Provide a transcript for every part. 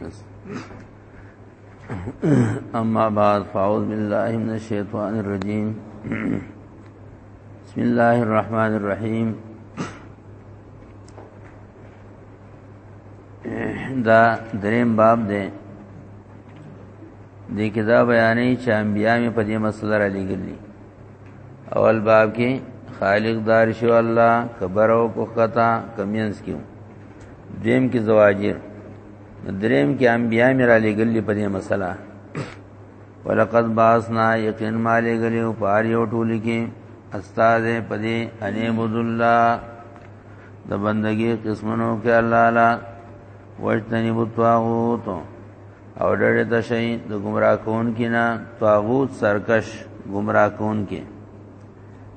بس أما بعد فأعوذ بالله من الشيطان الرجيم بسم الله الرحمن الرحيم دا دریم باب دی د کتاب بیانې چې انبیا مې په دې مسله را لګلې اول باب کې خالق دار شو الله خبرو کو قطا کمینس کیو دیم کې زواجر دریم کې انبیا مې را لګلې په دې مسله ولقد باسنا یقین ما لګلې او پار یو ټول کې استاد په دې انیم الله د بندګي قسمونو کې الله لا وجتنی بتواغوت او ډېر د شي د گمراه کون کې نه تواغوت سرکش گمراه کون کې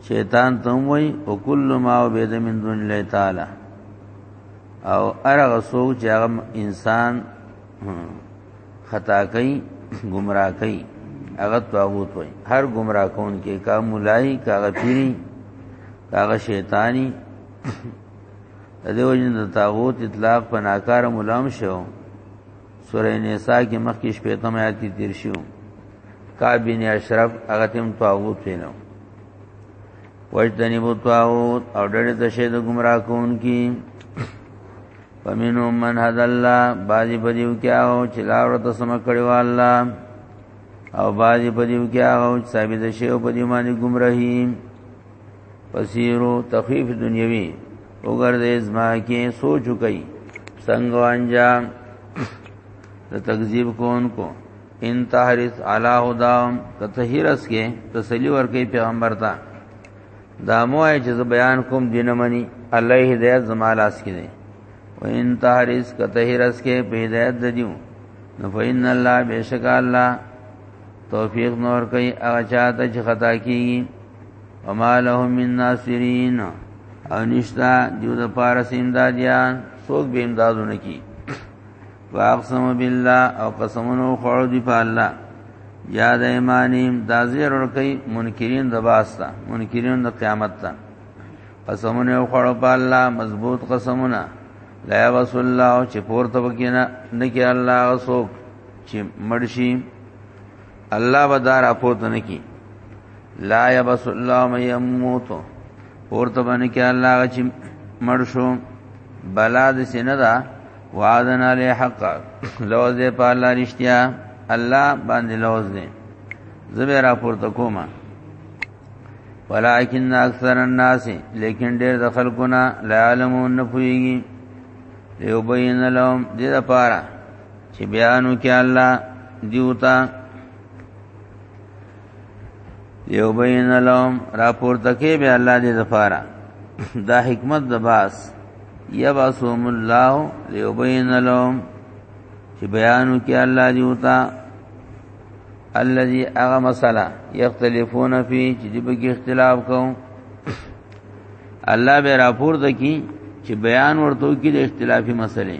شیطان ته وای او کل ما عبد من دون الله تعالی او ارغه سوچ چې هغه انسان خطا کوي گمراه کوي هغه طاغوت وای هر گمراه کون کې کا مولای کا غفیری کا شیطانی دې وجه د طاغوت اطلاق په ناکار ملام شو سورې نساء کې مخکې شپې تم آیات کې تیر شو کعب بن اشرف هغه تیم طاغوت وینو وجدنبو طاغوت او ډېر د شه د گمراه کون کی پمینو من حد الله باجی بدیو کیا او چلاور ته سم کړي والله او باجی بدیو کیا او صاحب د شه او بدیو باندې گمراهی پسیرو تخفیف دنیوی وګرځې زما کې سوچ وکي څنګه انجام د تکذیب کون کو ان تحرس علی هدا کته هرس کې تسلی ورکې پیغمبر ته دا موای چې بیان کوم دینه منی الله هدایت زمالاس کې دی و ان تحرس کته هرس کې په هدایت د دیو نو فین الله بیشک الله توفیق نور کوي هغه چاته چې خطا کیږي وما لهم من ناصرین او نشتا دیو د پارس امدادیان څوک به امدادونه کی واقسم بالله او قسمونو خوړو دی په الله یا د ایمانیم دا زیر ورکی منکرین د باستا منکرین د قیامت تا قسمونه خوړو په الله مضبوط قسمونه لا وس الله چې پورته وکینا نکی الله غسوک چې مرشی الله بدار اپورته نکی لا یبس الله مې يموت پورته باندې کې الله چې مرشو بلاد سیندا وعدنا له حق لوز دې په الله رښتیا الله باندې لوز دې زبې را پورته کومه ولكن اکثر الناس لیکن ډېر د خلکونه لا علمون نه پويږي یو بین لهم دې لپاره چې بیانو کې الله دیوتا یو بین لهم راپور تکې به الله دې ظفارا دا حکمت د باس یبعثهم الله لیبین لهم چې بیانو کې الله دې وتا الذي اغه مسله یختلفون فی چې دې به اختلاف کوم الله به راپور تکې چې بیان ورته کې د اختلافي مسلې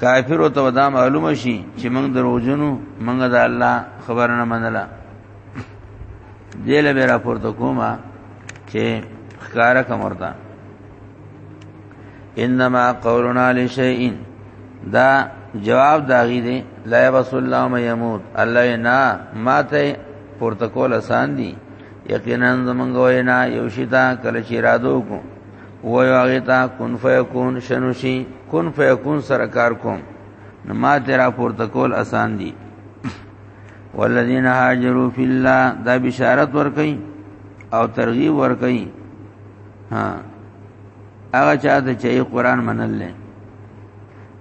کافر او ته دا معلومه شي چې موږ دروژنو موږ د الله خبر نه منله دله به راپورته کومه چې خکارا کمرتا انما قولنا لشیء دا جواب داغی دی لا یبس الله ما یموت الله نه ماته پورته کول آسان دي یقینا زمونږ وینا یو شتا کله چې را دوکو و یو هغه ته کن فیکون شنوشي کن فیکون سره کار کوم نو ما تیرا پورته کول آسان دي والذین هاجروا فی الله دا بشارت ورکئ او ترغیب ورکئ ها هغه چاته چې قرآن منل نه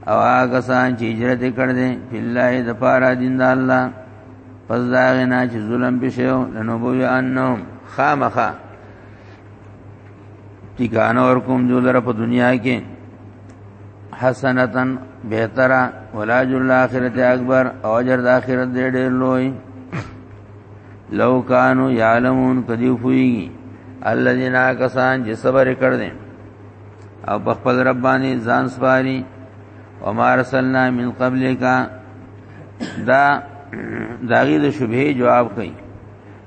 او هغه سان چې هجرت کړ دې په الله د پاره دین د الله پس دا غنا چې ظلم بشو لنو بو انهم خامخه ټیکانه ورکوم جو لره په دنیا کې حسنتن بهتره ولا جر الاخرت اکبر او اجر د اخرت ډېر ډېر لوی لو کانو یعلمون کدی فوی الذين کسان چې صبر کړ دې او په خپل رب باندې ځان سپاري او ما رسلنا من قبلک دا داغي د شبهه جواب کوي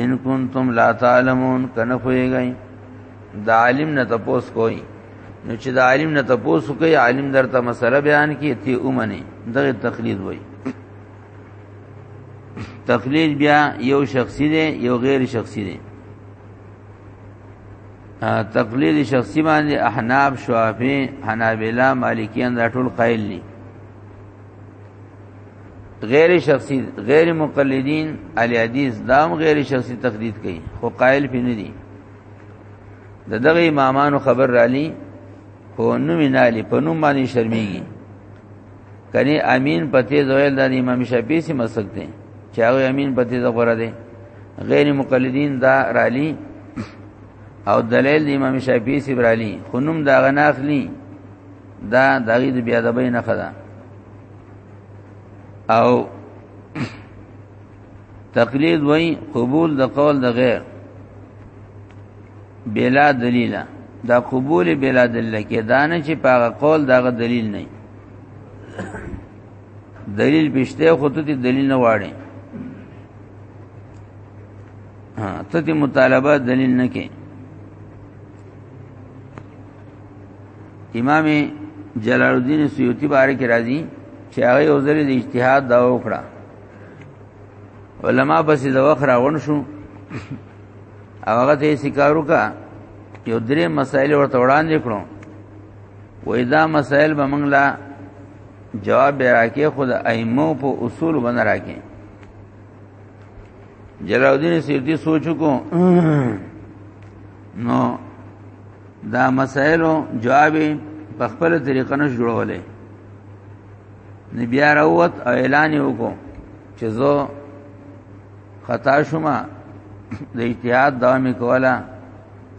ان کنتم لا تعلمون کنه خوېږئ د عالم نه تپوس کوي نو چې د عالم نه تاسو کوي عالم درته مسله بیان کی تی اومنه دغه تقلید وای تقلید بیا یو شخصی دی یو غیر شخصی دی تقلید شخصی باندې احناب شوافی حنابلہ مالکیان دا ټول قائل دي غیر شخصی غیر مقلدین علی حدیث دام غیر شخصی تقلید کوي خو قائل پې نه دي د دغه امامانو خبر رالی خو نو مینالی په نوم باندې شرمېږي کني امین پته زویل د امام شافعي سي مسلک دي چې هغه امین پته زغره دي غیر مقلدین دا رالی او دلیل د امام شافعي سي برالی خنوم دا غناخلی دا دغه د بیا د بین خدا او تقلید وای قبول د قول د غیر بلا دلیل دا قبول بلا دلیل کې دانه چې پاغه قول دغه دلیل نه دلیل پښته خو ته دلیل نه واړې ته دې مطالبه دلیل نه کې امام جلال الدین سیوطی باره کې راځي چې هغه یو ځل د اجتهاد دا وکړه علما پسې د وخت راون شو هغه ته سکارو کا یو درې مسائل ورته وړاندې کړو وې دا مسائل به موږ لا جواب به راکې خود ائمه په اصول باندې راکې جلال الدین سیوطی سوچو کو نو دا مسائلو جواب په خپل طریقه نش جوړولې نو بیا راوت او اعلان وکړو چې زه خطا شوم د اجتهاد دوام کولا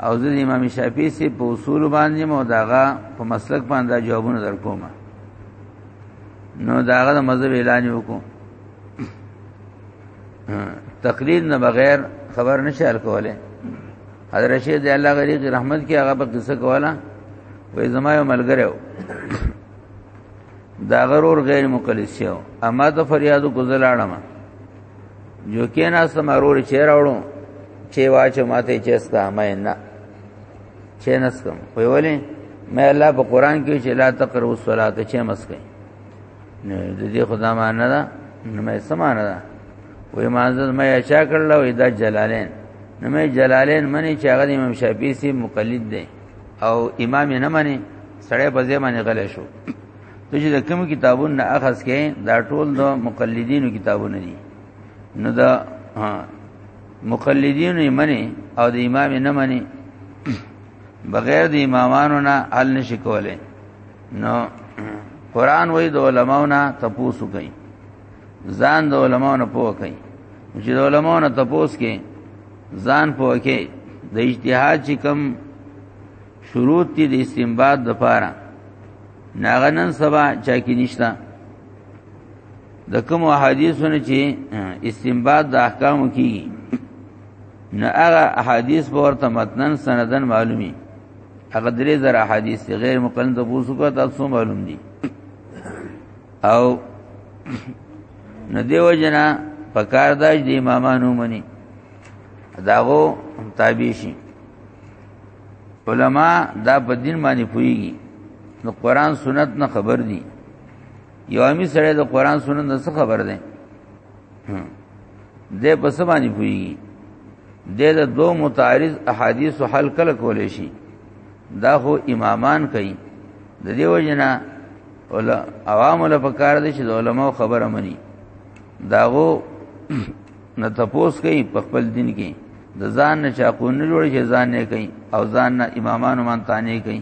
او زه د امام شافعي سي په اصول باندې مو داغه په مسلک باندې جوابونه درکوم نو داغه د مذهب اعلان وکړو تقلید نه بغیر خبر نشال کوله حضرت شیخ دی الله غری کی رحمت کی هغه په قصه کوله وې زما یو ملګری و دا غرور غیر مقلس یو اما ته فریادو کوزلاړم جو کینا سمارور چیر اورو چې واچ ماته چستا مې نه چینس کوم وی ولې مې الله په قران کې چې لا تقربوا الصلاه چې مسکې نه د دې خدا معنا ده نه مې سمانه ده وې مانزه مې اچا کړل وې دا جلالین نه مې جلالین منی چې هغه امام شافعي سي مقلد دی او امام نه منی سړی په ځای باندې غلې شو ته چې د کوم کتابونو نه اخذ کې دا ټول د مقلدینو کتابونه دي نو دا مقلدینو یې منی او د امام نه منی بغیر د امامانو نه حل نشي کولای نو قران وای د علماونه تپوسو کوي ځان د علماونه پوه کوي چې د علماونه تپوس کې ځان پوه کې د اجتهاد چې کم شروط دي د استنباط د پاره ناغنن سبا چا کې نشتا د کوم حدیثونه چې استنباط د احکامو کیږي نه هغه احادیث ورته متنن سندن معلومي هغه درې زر احادیث دي غیر مقنن ته پوسو کا تاسو معلوم دي او ندیو جنا پکار داش دی امامانو منی داغو تابع شي علما دا په دین باندې پويږي نو قران سنت نه خبر دي یو امی سره د قران سنت نه څه خبر ده دې په څه باندې پويږي دې د دو متعارض احادیث حل کله کولې شي دا خو امامان کوي د دې وجنه ولا عوام له پکار دي چې علماء خبره مني داغو نه تپوس کوي په خپل دین کې د ځان نه چاقونه جوړ شي ځان نه کوي او ځان نه امامانو مان تانه کوي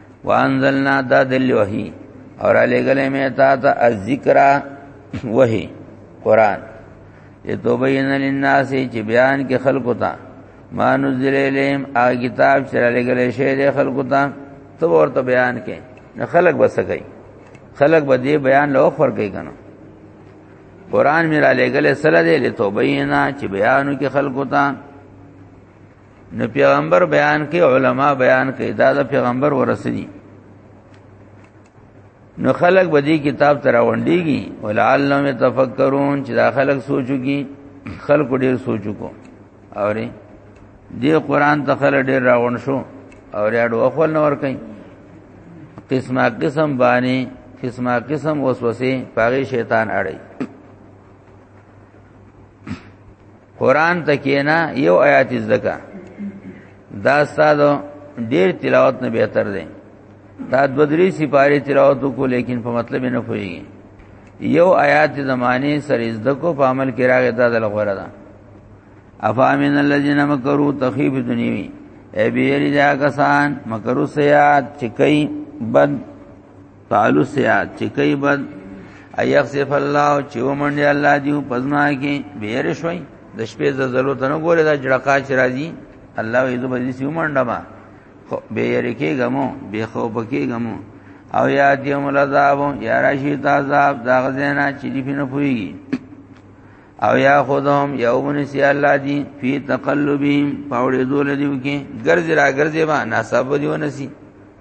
وانزلنا دا دل وحی اور علی گلے میں تا تا الذکر وحی قرآن یہ تو بین للناس چې بیان کې خلقو ته ما نزل الیم ا کتاب چې علی گلے شه دې خلقو ته تو ورته بیان کې نه خلق بس کوي خلق به دې بیان لو خور کوي کنه قرآن میرا لے گلے سره دې لته بینا چې بیانو کې خلقو ته نو پیغمبر بیان کوي علما بیان کوي دا د پیغمبر ورسېږي نو خلق به دې کتاب تر وندېږي ولعلهم يتفکرون چې دا خلق سوچوږي خلق ډېر سوچو کو اوري دې قران ته خلک ډېر راغون شو او ریاډو خپل نور کوي قسمه قسم باندې قسمه قسم وسوسه پاغي شیطان اړي قران ته کینا یو آیات زکا دا ساده ډیر تلاوت نه بهتر دی دا دو درې سپاره تلاوت کو لیکن په مطلب نه پوهیږي یو آیات زمانه سره زده کو په عمل کې راغی دا د لغوره ده افامن الذين مكروا تخيب دنيوي ای بیری دا کسان مکرو سیاد چکی بد قالو سیاد چې کوي بد ايغسف الله چې ومنډي الله دیو پزما کې بیر شوي د شپې زلزلو ته نه ګوره دا جړقا چې راځي الله یې زو بزي سیو منډه ما خو به یې کې غمو به خو پکې غمو او یا دیوم العذاب یا راشی عذاب دا غزینا چې دی په نه پويږي او یا خودهم یومن سی الله دی فی تقلبهم پاوړې دول دیو کې ګرځي را ګرځي ما ناسب دیو نسی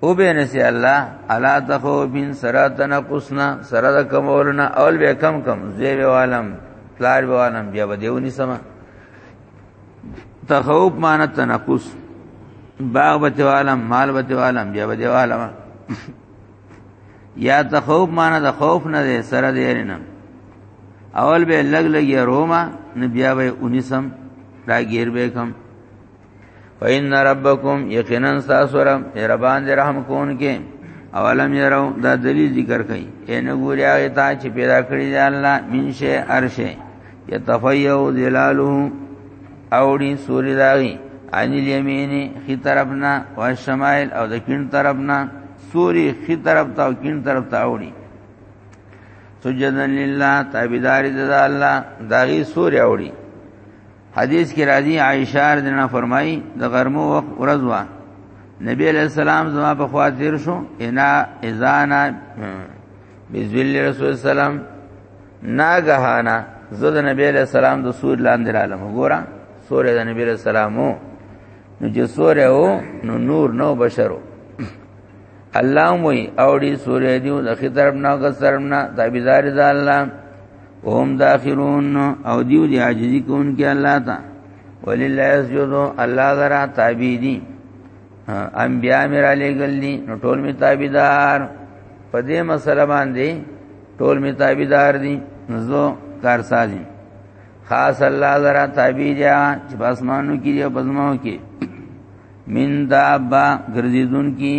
او به نسی الله الا تخو بین سرا تنقصنا سرا د کمولنا اول به کم کم زی به عالم پلار به عالم بیا به دیونی سما تخوب مان تنقص باغ به عالم مال به عالم بیا به عالم یا تخوب مان د خوف نه دی سرا دی نه اول به لګ لګ روما نه بیا به اونیسم راګیر به کم فإن ربکم یقینا ساسور مهربان دې رحم کون کې اولم یرو دا دلیل ذکر کړي اے نه ګوري هغه ته چې پیدا کړی دی الله من شی ارشه یتفیو ذلاله اوړي سوري داغي عن الیمین خی طرفنا و الشمائل او دکین طرفنا سوری خی طرف تا او کین طرف تا اوړي سجدن لله تابعداري د الله داغي سوري اوړي حدیث کې راځي عائشہ رضی الله فرمایي د غرمو وخت ورځ وا نبی علیہ السلام زما په خوا تیر شو انا اذانا بذل رسول السلام ناګهانا زه د نبی علیہ السلام د سور لاندې رالم ګورا سور د نبی علیہ السلام نو چې سور او نو نور نو بشرو الله موي او دې سورې دیو د خطرب نه او سرب نه تابعدار ده الله هم داخرون او دیو دی عاجزی کون کې الله تا ولله یسجدو الله ذرا تابع دي انبیاء مې را لېګل دي نو ټول مې تابعدار په دې مسله باندې ټول مې تابعدار دي زو کار سازي خاص الله ذرا تابع دي چې په اسمانو کې او په زمانو کې من دابا ګرځیدون کی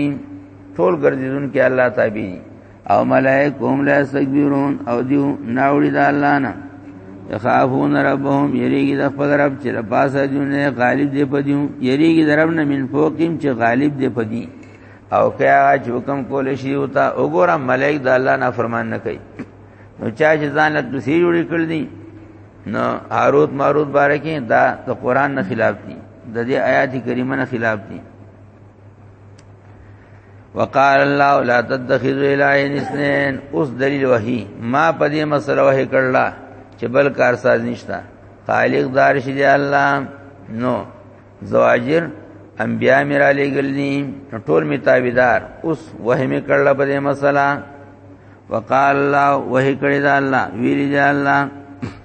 ټول ګرځیدون کی الله تابع او ملائکهم لا استكبرون او دیو ناوړي د الله نه يخافون ربهم يريږي د خپل رب چې له پاسه دیو نه غالب دی پدیو يريږي د رب نه من فوقهم چې غالب دی پدی او کیا چې حکم کول شي او تا وګوره ملائک د الله نه فرمان نه کوي نو چا چې ځان له تفسیر جوړ کړل دي نو هاروت ماروت بارکه دا د قران نه خلاف دي د دې آیات کریمه نه خلاف دي وقال الله لا تتخذوا الهين اثنين اوس دلیل وحی ما په دې مسله وحی کړل چې بل کار ساز نشتا خالق دار شي دی الله نو زواجر انبیاء میرا لګلنی ټول می تابعدار اوس وحی می کړل په دې مسله وقال الله وحی کړی دا الله ویری دا الله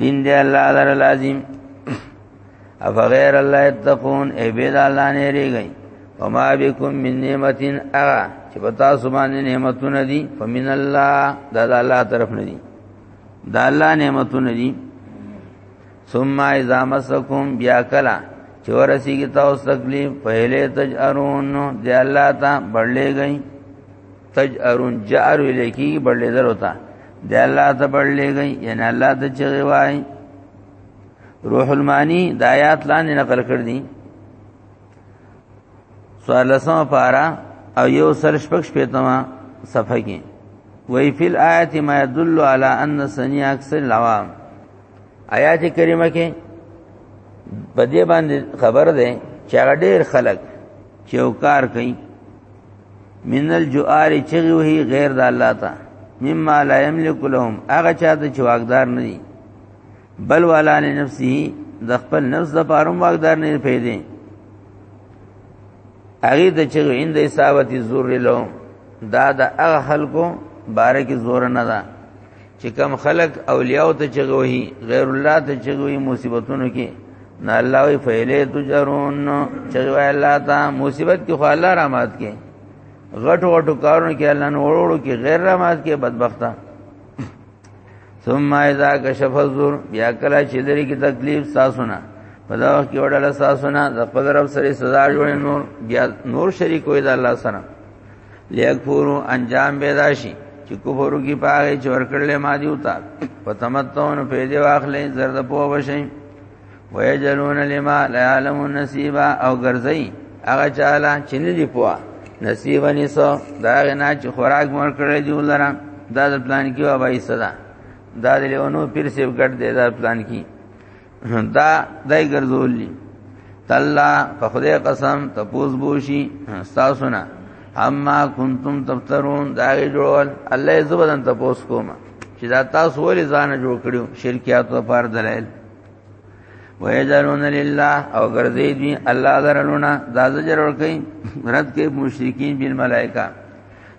دین دی الله لر لازم اف غیر الله تقون ای بيد الله نه ریږي وما بكم من نعمت اغا چې پتا سبحان نعمتونه دي فمن الله دا د الله طرف نه دي دا الله نعمتونه دي ثم اذا مسكم بیا کلا چې ورسیږي تاسو تکلیف پهله تجرون دی الله ته بړلې گئی تجارون جار لکی بڑلې در ہوتا د الله ته بڑلې گئی یعنی الله ته چغي وای روح المانی د آیات لاندې نقل کړ دي سوال سم پارا او یو سر شپږ پېتما صفحه کې وی فی الآیت ما يدل علی ان سنی اکثر العوام آیات کریمه کې په دې باندې خبر ده چې ډېر خلک چې وکار کوي من الجوار چغي وهي غیر د الله تا مما لا یملک لهم هغه چا ته چې واقدار نه دي بل والا نه نفسي د خپل نفس د پاروم واقدار نه پیدا هغه د چې عند حسابتي زور له دا د هغه خلکو باره کې زور نه ده چې کم خلق اولیاء ته چغوي غیر الله ته چغوي مصیبتونو کې نه الله وی فعلی تجرون چغوي الله ته مصیبت کې خو الله رحمت کې غټ غټ کارونه کې الله نورو کې غیر رحمت کې بدبخته ثم اذا كشف الذر بیا کله چې لري کې تکلیف تاسو نه په دا وخت کې وړل تاسو نه د قدرت سره سزا جوړ نور بیا نور شریک وي د الله سره لیکفورو انجام پیدا شي چې کفر کی پاره چې ورکړل ما دی وتا په تمتون په دې واخلې زرد په وشي ويجلون لما لا يعلم نصيبا او غرزي هغه چاله چې نه دی پوا نصیب نیسو دا نه چې خوراک مور کړی دی ولرم دا د پلان کې وایي صدا دا د لیونو پیر سیو ګټ دی دا پلان کې دا دای ګرځولې تلا په خدای قسم تپوس بوشي تاسو نه اما کنتم تفترون دا جوړول الله زبدن تپوس کوما چې دا تاسو ولې ځان جوړ کړو شرکیات لپاره دلایل ويجعلون لله او ګرځي دي الله درلونه دا زجر ور کوي رد کې مشرکین بل ملائکه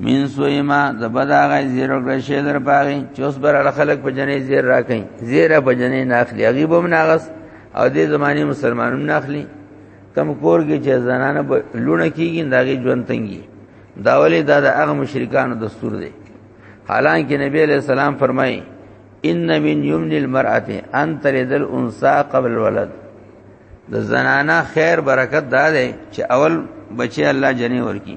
من سویما زبدا غی زیر وکړه شی در پاغي چوس بر خلق په جنې زیر راکې زیر په جنې ناخلی غیب هم ناغس او دې زمانی مسلمانانو ناخلی کم کور کې چې زنانه لونه کیږي داږي ژوند تنګي دا ولې دا د هغه مشرکانو دستور دی حالانکه نبی علیہ السلام فرمایي ان من یمن المرأه ان تلد الانثى قبل الولد د زنانه خیر برکت دا دی چې اول بچي الله جنې ورکی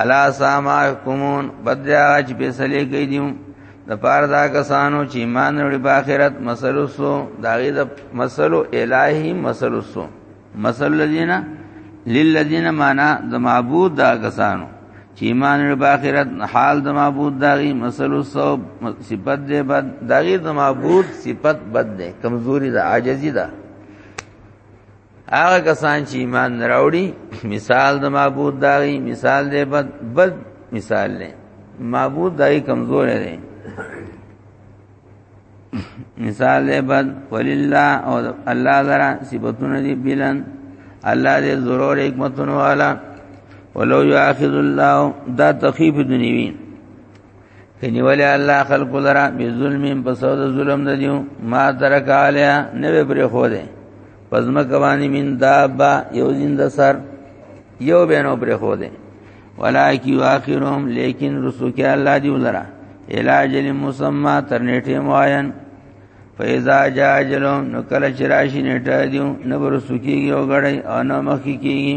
الا ساما حکمون بدیا چې په سلی کوي دیو د پاره دا کسانو چې ایمان وروړي په آخرت مسلو سو دا غي د مسلو الہی مسلو سو مسل الذین للذین معنا د معبود دا کسانو چې ایمان وروړي په آخرت حال د معبود دا غي مسلو سو صفت دې بد دا غي د معبود صفت بد دې کمزوري دا عاجزی دا هغه کسان چې ایمان راوړي مثال د معبود داغي مثال دی بد بد مثال دی معبود دای کمزور دی مثال دی بد ولله او الله درا صفاتونه دی بلن الله دې ضرور حکمتونه والا ولو یاخذ الله دا تخیف دنیوی کني ولې الله خلق لرا به ظلم په سود ظلم د دیو ما ترک علیا نه به پر خو ده پزما کوانی من دابا یو زنده سر یو بینو پر خو ده ولکی واخرهم لیکن رسو کې الله دی ولرا علاج مسمى تر نیټه معین فیزا جاجلهم نو کله چې راشي نیټه دیو نه ورسو کېږي او غړی او نه مخ کېږي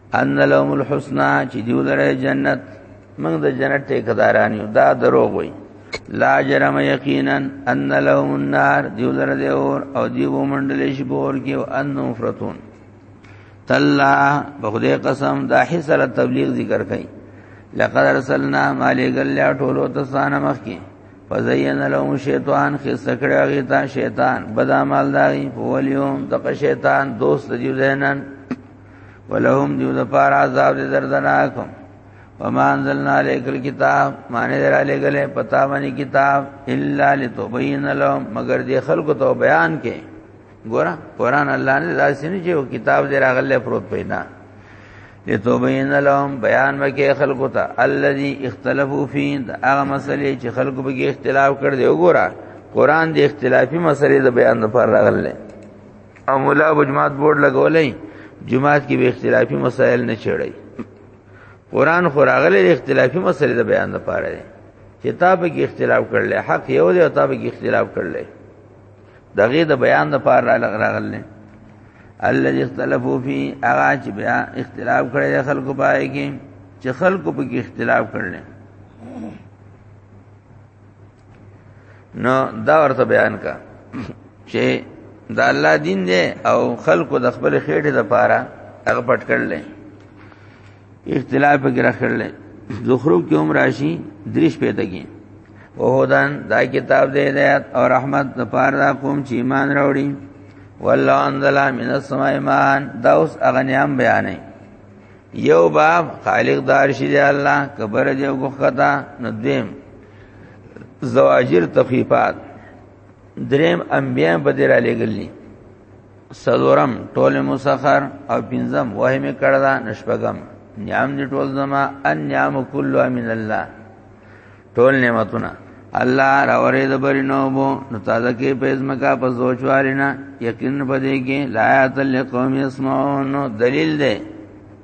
ان لهم الحسنى چې دیو لره جنت موږ د جنت ټیکداران یو دا دروغ وای لا جرم یقینا ان لهم النار دیو لره دی اور او دیو منډلې شي بور کې او ان مفرتون تلا بخدای قسم دا حسر تبلیغ ذکر کړي لقد رسلنا مالګل لا ټولو تسانه مخ کې فزین لهم شیطان خس کړه هغه ته شیطان بدامال دای په ولیوم دغه شیطان دوست دی زینن ولهم دیو د پار عذاب دې دردناک وما انزلنا عليك الكتاب معنی در علی گله پتا باندې کتاب الا لتبين لهم مگر دې خلق ته بیان کې ګورا قران الله نه داسې نه چې کتاب دې راغله پروت پیدا لتبين لهم بیان وکي خلق ته الذي اختلفوا فيه هغه مسلې چې خلق به اختلاف کړ دې وګورا قران دې اختلافي مسلې د بیان لپاره راغله او مولا بجماعت بورډ لګولای جماعت کې به اختلافي مسائل نه چړای قران خو راغلی اختلافي مسائل د بیان لپاره دی چې تاب کې اختلاف کړل حق یو دی او تاب کې اختلاف کړل دغه د بیان لپاره راغلی الذي اختلفوا فيه اغا چې بیا اختلاف کړی خلکو پای کې چې خلکو په کې اختلاف کړل نو دا ورته بیان کا چې دا الله دین دی او خلکو د خپل خېټه د پاره هغه پټ کړل اختلاف کې راخړل زخرو کې هم راشي دریش پیدا کی او هدان دا کتاب دی دیات او رحمت د پاره دا قوم چې ایمان راوړي والله انزل من السماء ماء دا اوس اغنیام بیانې یو باب خالق دار شي دی الله کبر دی وګختا ندیم زواجر تخیفات دریم انبیاء بدر علی گلی سلورم ټول مسخر او پنځم وهم کړدا نشپغم نعم دی ټول زما ان نعم کله من الله ټول نعمتونه الله راورې د برینو بو نو تازه کې پېزما کا په سوچوارینا یقین پدې کې لا تل قوم اسمعون دلیل دی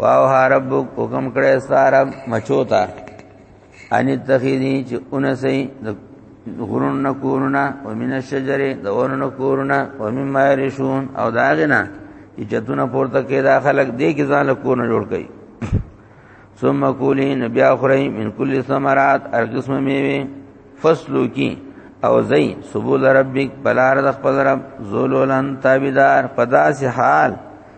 واو ها رب حکم کړی ستاره مچو تا ان تخیدی چې اونسې د غرون نه کورونه او من الشجر د ورن نه کورونه او من ما رشون او داغنا چې چتونه پورته کې دا خلک دې کې ځان له کورونه جوړ کړي ثم کولی نبی اخری من کل ثمرات هر قسم میوه فصلو کی او زئی سبول ربک بلار د خپل رب ذولولن تابیدار پداس حال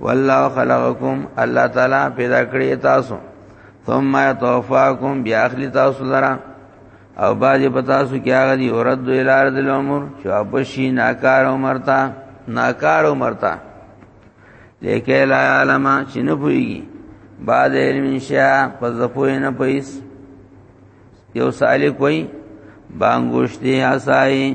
والله خلقکم الله تعالی پیدا کړی تاسو ثم يتوفاكم بیا اخلی تاسو لرا او باجی پتاسو کیا غدی اورد الى ارض العمر شو ابشی ناکار عمر تا ناکار عمر تا لیکه لا علم چې نه پويږي بعد علم شیا پس د پوی نه پیس یو سالک وای بانګوشته اسای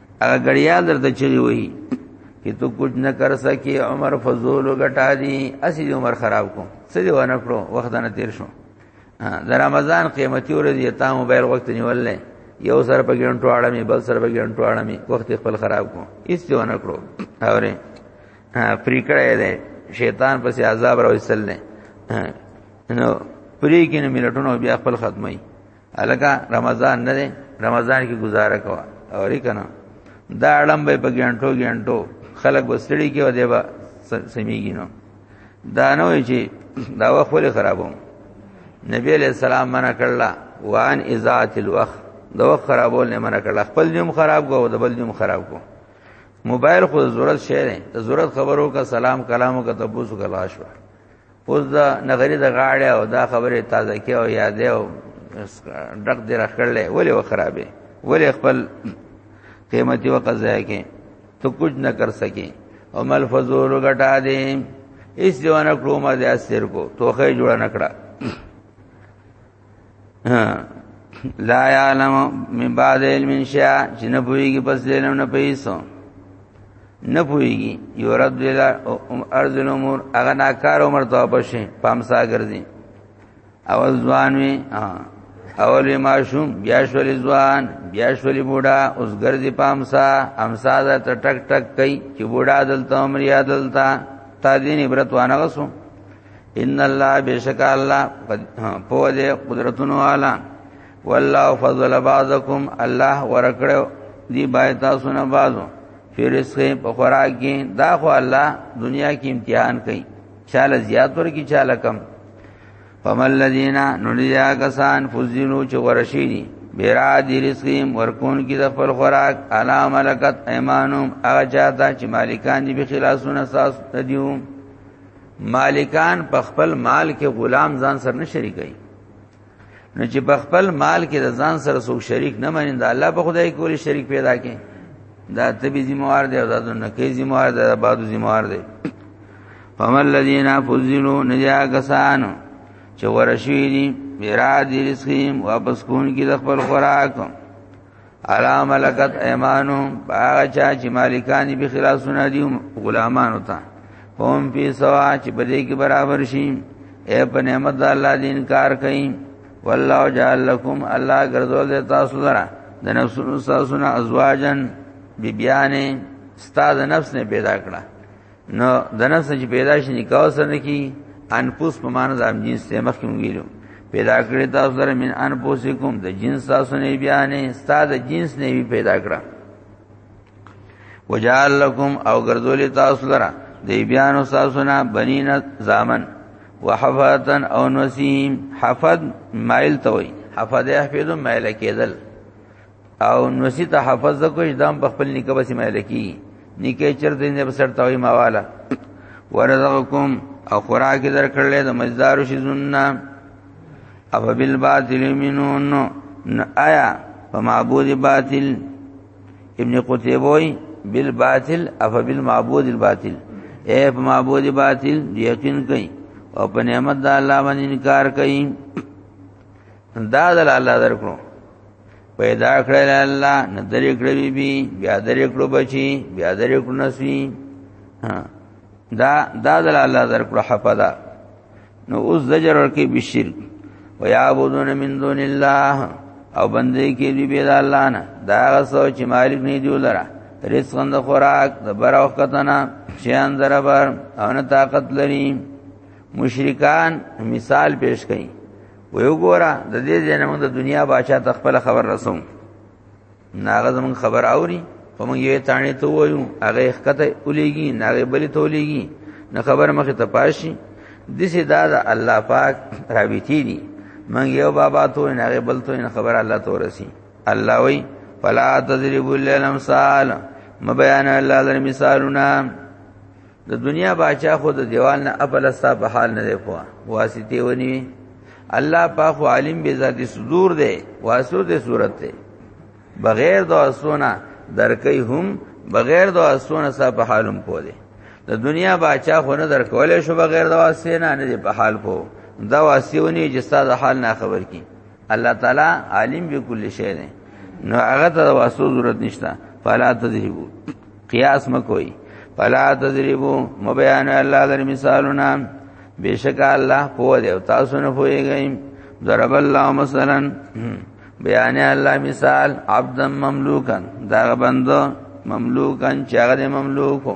هغه غړیال درته چغي وای چې تو کچھ نه کر سکی عمر فضول غټا دی اسی عمر خراب کو سړي ونه کړو وخت نه تیر شو د رمضان قیمتي ورځ یې تا موبایل وخت نیولې یو سر په ګڼټو اړه می بل سر په ګڼټو اړه می وخت خپل خراب کو هیڅ دی ونه کړو اوره پری کړه دې شیطان پسې عذاب راوستل نه نو پری کې نه ملټونو بیا خپل ختمي الکه رمضان نه دی رمضان کې گزاره کوا اوري کنه دا اړم به په ګنټو ګنټو خلک وسړي کې ودی با سميږي نو دا نه وي چې دا وخت ولې خرابو نبی علیہ السلام منع کړل وان ازاعه الوقت دا وخت خرابول نه منع کړل خپل نیوم خراب کو او د بل نیوم خراب کو موبایل خو ضرورت شی نه ضرورت خبرو کا سلام کلامو کا تبوس کا لاش اوس دا نغری د غاړه او دا خبره تازه کې او یادې او ډک دې راخړلې ولې و خرابې ولې خپل قیمتي وقت ځای کې تو کچھ نه کر سکے او مل فزور غټا دې اس دیوانه کړو ما دې اسیر کو توخه جوړ نکړه لا يعلم من بعد علم شيئا چې نه پويږي پس علم نه پیسو نه پويږي یو رد ویلا ارض الامور هغه ناکار عمر ته پښه پامسا ګرځي اول ځوان وي اول ماشوم بیا شول ځوان بیا شول بوډا اوس ګرځي پامسا امسا دا ټک ټک کوي چې بوډا دلته عمر یا دلته تا دین عبرت وانه غسو ان الله بشک الله په دې قدرتونو والا والله فضل بعضکم الله ورکړو دی بای تاسو نه بازو پھر اس کے خوراک کی دا خو الله دنیا کې امتحان کوي چاله زیات ورکی چاله کم فمل الذین نولیا کسان فزینو چې ورشیدي بیرا دی رزقیم ورکون کی د خپل خوراک علا ملکت ایمانم هغه چاته چې مالکان دي به خلاصونه ساس دیو مالکان په خپل مال کې غلام ځان سره نه شریکي نو چې په خپل مال کې د ځان سره څوک شریک نه مني دا الله په خدای کولی شریک پیدا کړي دا تبي ذمہوار دی او دا د نکي ذمہوار دی دا بادو ذمہوار دی فمل الذين فزلوا نجا کسان چې ورشي دي میرا دي رزقیم واپس کون کی د خپل خوراک الا ملکت ایمانو باغ چا چې مالکان به خلاصونه دي غلامانو ته هم په سوا چې بده کې برابر شي اے په نعمت الله دې انکار کړي والله جعل لكم الله ګرځول دې تاسو لرا د نفسونو تاسو نه ازواجن بیبیانې ستاد نفس نه پیدا کړه نو د نفس چې پیدا شي نکاح سره کی انفس په معنی د جنس ته مخکې ویلو پیدا کړی تاسو سره من انفسکم د جنس تاسو نه بیانې ستاسو جنس نه وی پیدا کړه وجعل لكم او ګرځولې تاسو لره د بیان تاسو نه بنین زامن وحفظتن او نسیم حفظ مایل توي حفظ يحفظ مایل کېدل او نوسی ته حفظ کوی دام په خپل نکبه سیمه لکی نکه چر دینه په سر توي مواله ورزقکم او خوراک در کړل د مزدار شي زننا او بالباطل منون آیا په معبود باطل ابن قتيبوي بالباطل اف بالمعبود الباطل اے په معبود باطل یقین کوي او په نعمت د الله باندې انکار کوي دا د الله درکړو پیدا کړل الله نه درې کړې بی بی بیا درې کړو بچي بیا درې کړو نسوی ها دا دا دل الله در کړو حفظا نو اوس زجر ورکی بشرک ويعبدون من دون الله او بندې کې دی بی الله نه دا غسو چې مالک نه دی ولره رزق د خوراک د بر او کتنا شیان دربر او نه طاقت لري مشرکان مثال پیش کړي وی وګوره د دې ځنه موږ د دنیا بادشاہ ته خپل خبر رسوم ناغه زمون خبر اوري خو موږ یې تانه ته وایو هغه خکته ولېږي ناغه بلی ته ولېږي نه خبر مخه ته پاشي دسی دا د الله پاک رابطی دي موږ یو بابا ته ناغه بل ته نه خبر الله ته ورسي الله وی فلا تضربوا للامثال مبيان الله للمثالنا د دنیا باچا خو د دیوال نه خپل ستا په حال نه دی پوه واسطه ونی الله پاک عالم به ذات صدور دی واسو د صورت دی بغیر د اسونه درکې هم بغیر د اسونه ستا په حالم پوه دی د دنیا باچا خو نه درکول شو بغیر د واسطه نه نه په حال پوه دا واسطه ونی چې ستا د حال نه خبر کی الله تعالی عالم به کل شی دی نو هغه ته واسطو ضرورت نشته فلا تذهبو قیاس مکوئی فلا تذهبو مبیان الله در مثالنا بیشک الله پوه دی او تاسو نه پوهیږئ ضرب الله مثلا بیان الله مثال عبد مملوکا دا بندو مملوکا چې هغه مملوکو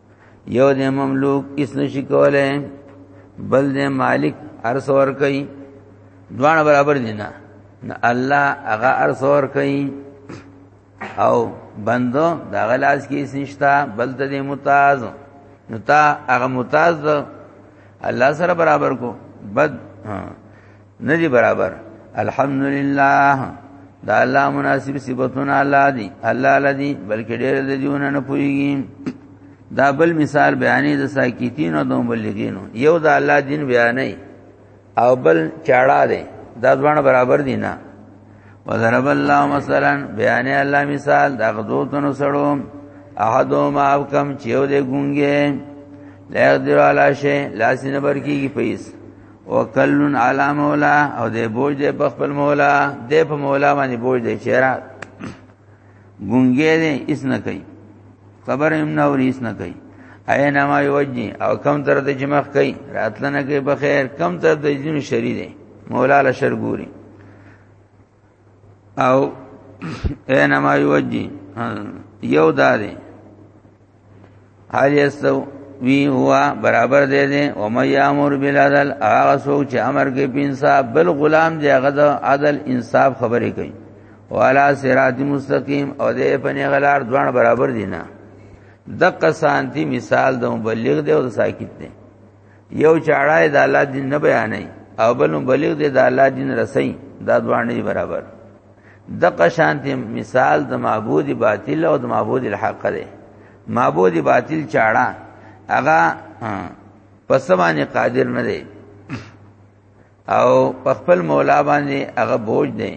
یو دې مملوک اس نشي کوله بل دې مالک ارس ور کوي دوان برابر دي نه نه الله هغه ارس ور کوي او بندو دا غلاس کې سنشتا بل ته دې متاز نو تا هغه متاز الله سره برابر کو بد ها ندی برابر الحمدلله دا الله مناسب صفاتونه الله دی الله لدی بلکې ډېر د دیونه نه پويږي دا بل مثال بیانې د ساکیتین او د مبلغینو یو د الله دین بیانې او بل چاړه دی دا ځوان برابر دي نه وضرب الله مثلا بیان الله مثال دا غدوتن سړو احدو ما اب کم چیو دے گونگے لیغ دیرو علا شے لاسی نبر کی گی پیس وکلن علی مولا او دې بوج دې په خپل مولا دې په مولا باندې بوج دې چیرې ګونګې دې اس نه کوي خبر هم نه وري اس نه کوي اينه ما يوجي او کم تر دې جمع کوي راتلنه کې بخیر کم تر دې جن شری دې مولا له شر ګوري او اینما یوجی یو دارې حال یستو وی هوا برابر دے دے و مې امر بالعدل هغه څوک چې امر کوي په انصاف بل غلام دی هغه د عدل انصاف خبرې کوي والا صراط مستقیم او دې په نه غلار دوان برابر دي نه دقه سانتی مثال د مبلغ دی او د ساکت دی یو چاړه د الله دین نه بیانې او بل بلیغ دې د الله دین رسې دا دوانې برابر د قشانت مثال د معبود باطل او د معبود الحق دی معبود باطل چاړه هغه پس باندې قادر نه دی او په خپل مولا باندې هغه بوج دی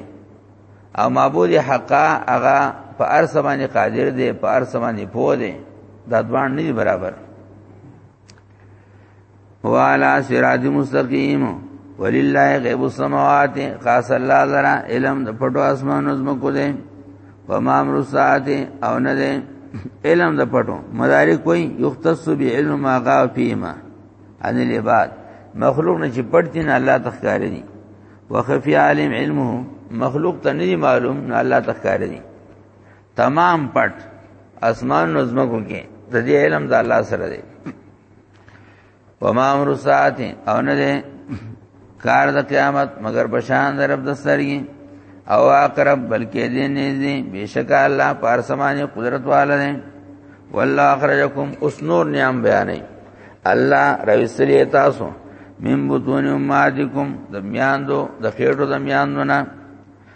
او معبود حقا هغه په ارس باندې قادر دی په ارس باندې پوه دی دا دوان نه برابر والا سراج مستقیم ولله غیب السماوات خاص الله ذرا علم د پټو اسمانو زمکو دې وما امر الساعات او نه دې علم د پټو مدارک کوئی یختص به علم ما غا فیما ان العباد مخلوق نه چې پټین الله تخکار دي وخفي عالم علمه مخلوق ته نه معلوم نه الله تخکار دي تمام پټ اسمان نو زمکو کې د دې علم د الله سره دی وما امر ساعت او نه دی کار د قیامت مگر بشان د رب د سرګي او اقرب بلکې دې نه دي بشک الله پار سمانه قدرت والا دی والله اخرجکم اس نور نعم بیانې الله رويسلی تاسو من بطون امهاتکم د میاندو د خېټو د میاندو نه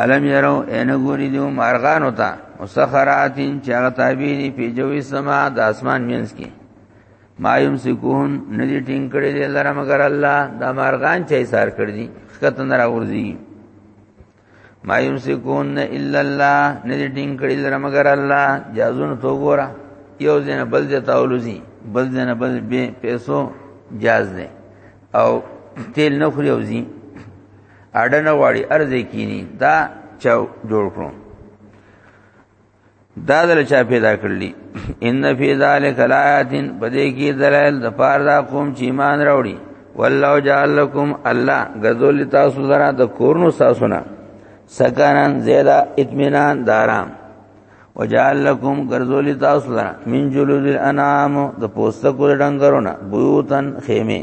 علم یرو ان ګوري دیو مارغان وتا مسخراتین چې هغه تابع دي په جوی سما د اسمان مینس کې ما یم سکون ندی ټینګ کړی دی لره مگر الله دا مارغان چې ایثار کړی دي خطه نه راوړي ما یم سکون الا الله ندی ټینګ کړی لره مگر الله جازون تو ګورا یو ځنه بل ځه تاولوزی بل ځنه بل به پیسو جاز نه او تیل نه خوري او زی اډه نه غواړي ارزه کینی دا چا جوړ کړو دا دل چا پیدا کړلی ان فی ذلک لایات پدې کې دلایل د پار دا قوم چې ایمان راوړي والله جعل لكم الله غذل تاسو زرا د کورنو ساسونه سکانن زیدا اطمینان دارام وجعل لكم غذل تاسو زرا من جلود الانام د پوستکو ډنګرونه بوتن خیمه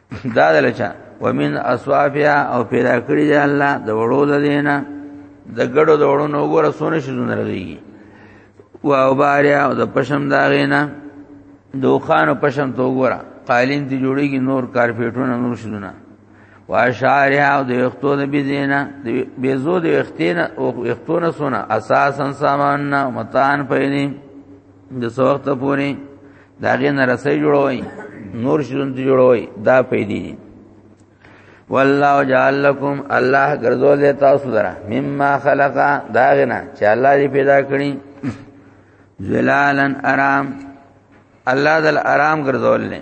دا دلچا ومن اصوافیا او پیدا کړی دی الله د وړو د دینه د ګړو د وړو نو ګره سونه شي زونه لري او او باریا او د پشم دا غینا دوخان او پشم تو ګره قالین دی جوړیږي نور کارپیټونه نور شي زونه واشاریا او د وختو د بيزینا د بيزو د وختینا او وختونه سونه اساسا سامان نه متان پېنی د سوخت پوری دا غي نه رسې جوړوي نور شون ته جوړوي دا پیدي دي والله جعل لكم الله ګرځول دي تاسو درا مما خلقا دا غنا چې الله دې پیدا کړی ذلالن آرام الله دل آرام ګرځول نه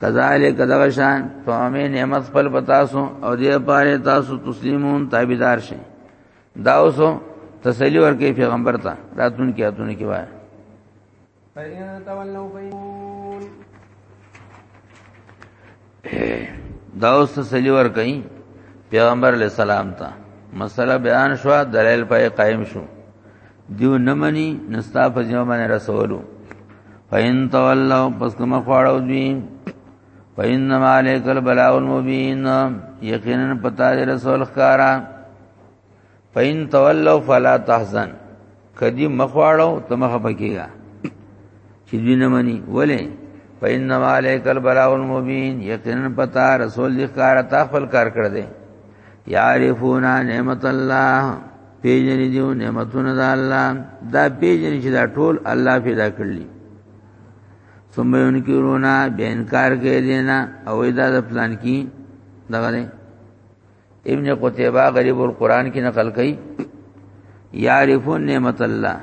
کذالک دغه شان فهمه نعمت خپل پتاسو او دې پاره تاسو تسلیمون تابعدار شئ دا اوسو تسلی ورکې پیغمبر ته راتون کې اتون کې وای فإن تولوا فإنون دا اوس تسلی ورکې پیغمبر علی السلام ته مسله بیان شو دلیل پای قائم شو دیو نه مني نستا په ځما باندې رسولو فین تولوا پس کوم خواړو دوی فینما علیک البلاغ المبین یقینا پتا دې رسول خارا فین تولوا فلا تحزن کدی مخواړو ته مخ پکېګا چې دوی نه مني ولې فینما علیک البلاغ المبین یقینا پتا رسول دې خارا تا خپل کار کړ دې یعرفون نعمت الله پیجنې دیو نعمتونه د الله دا پیجنې چې دا ټول الله پیدا کړلی ثم ينكرون بیا انکار کوي دینا او دا د پلان کې دغه دی ابن قتيبه غریب القرآن کې نقل کړي يعرفون نعمت الله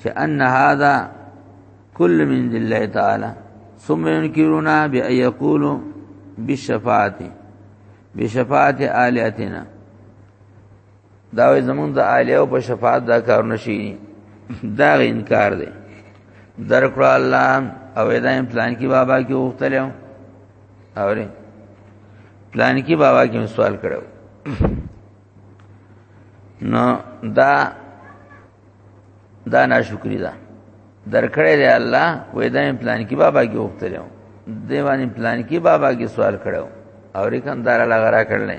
چې ان هذا كل من الله تعالی ثم ينكرون بأن يقولوا بالشفاعه بشفاعت آلهتنا دا وې زمونږ د الیو په شفاعت دا کار نشي دا غي انکار دی درکړه الله او دا پلان کې بابا کې وختلو اورې پلان کې بابا کې سوال کړو نو دا دا ناشکری ده درکړې دی الله وې دا پلان کې بابا کې وختلو دیوانی پلان کې بابا کې سوال کړو اورې کم دار لغرا کړلې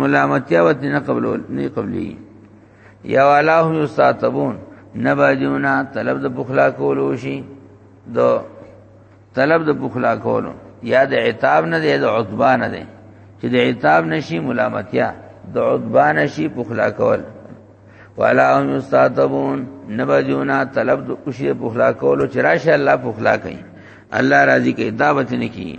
ملامتیا وت نه قبلول نه قبلی یا والا هم یستاتبون نباجونا طلب د بخلا کولو شي د طلب د بخلا کولو یا د عتاب نه دی د عتبا نه دی چې د عتاب نشي ملامتیا د عتبا نشي بخلا کول والا هم یستاتبون نباجونا طلب د اوشي بخلا کولو چې راشه الله بخلا کوي الله راضي کوي دعوت نه کوي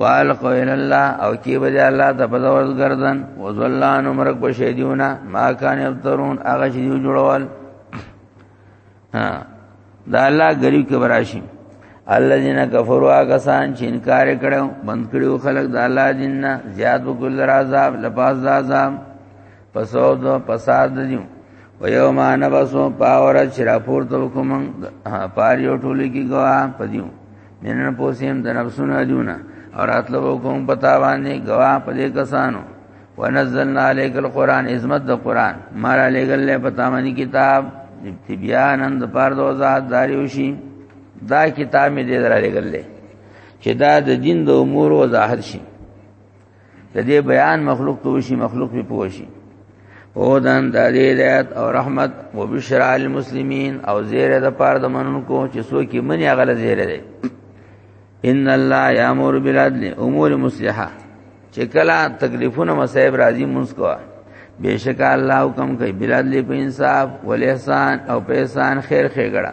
والقو الى الله او کی بده الله ته په دور گردن وزلان عمرک بشیدیونا ما کان یبترون هغه چې دی جوړول ها دا الله غریب کې براشي الذين كفروا کسان چې انکار کړو بند کړو خلق د الله دین نه زیاد وکړ عذاب لپاس د عذاب پسو دو پساد دیو و یوم انبسو پاور چرا پور تل کوم پاریو ټولی کی گوا پدیو نن پوسیم د نفسونو اجونه او راتلو کوم پتا باندې گواه پدې کسانو ونزلنا عليك القران عظمت د قران مار عليګل له پتا باندې کتاب تبيانن د پاره د وضاحت داریوشي دا کتاب می دې درا لګل چې دا د دین د امور وضاحت شي د دې بیان مخلوق ته وشي مخلوق به پوشي او دان د دې رات او رحمت او بشرا للمسلمین او زیره د پاره د منونکو چې څوک یې منی هغه زیره دی ان الله یامر بالعدل امور مصلحه چې کله تکلیفونه مصائب راځي مونږ کوه بیشک الله حکم کوي بلاد لی په انصاف ول احسان او په احسان خیر خېګړه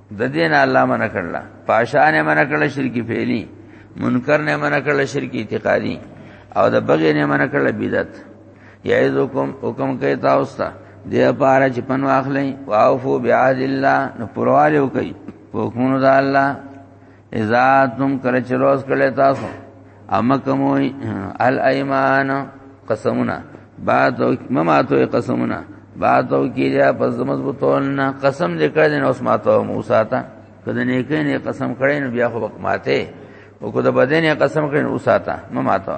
د دین الله منع کړل پاشان منع کړل شرک فعلی منکر نه منع کړل شرک اعتقادي او د بغي نه منع کړل بدعت یعذکم حکم کوي تاسو ته د پاره چې پن واخلې واوفو بیاذ الله نو پرواله کوي حکمونو د الله اذا تم کله چې روز کړي تاسو امکموي الایمان قسمنا بعد مماتو قسمنا بعد او کیږي پس مضبوطول نه قسم دې کړی نه اوس ماتو موسی ته کله نه کینې قسم کړی نو بیا خو وقماته او کله بدنې قسم کړی نو اوساته مماتو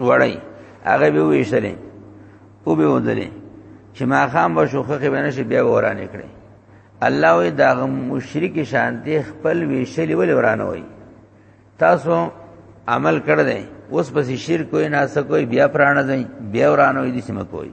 وړي هغه به ویشتلې او به ودلې چې ما خام به شوخه کې بنه شي بیا ورانه کړي الله وی دا مشرک شانتی خپل ویشلې ول ورانه وي تاسو عمل کړ دې اوس پسې شرک کوی نه سکوي بیا پرانه ځي بیا ورانه وي دې سم کوي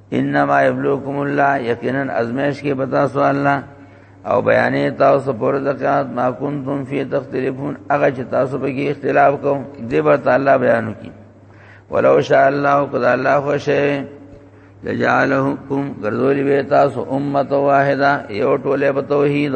انما یبلوکم الله یقینا ازمیش کې پتا سو الله او بیانې تاسو پر زکات ما کنتم فی تختلفون هغه چې تاسو به کې اختلاف کوم دې بر تعالی بیانو کی ولو شاء الله قد الله خوشه لجعلهم ګرځولې به تاسو امه واحده یو ټوله په توحید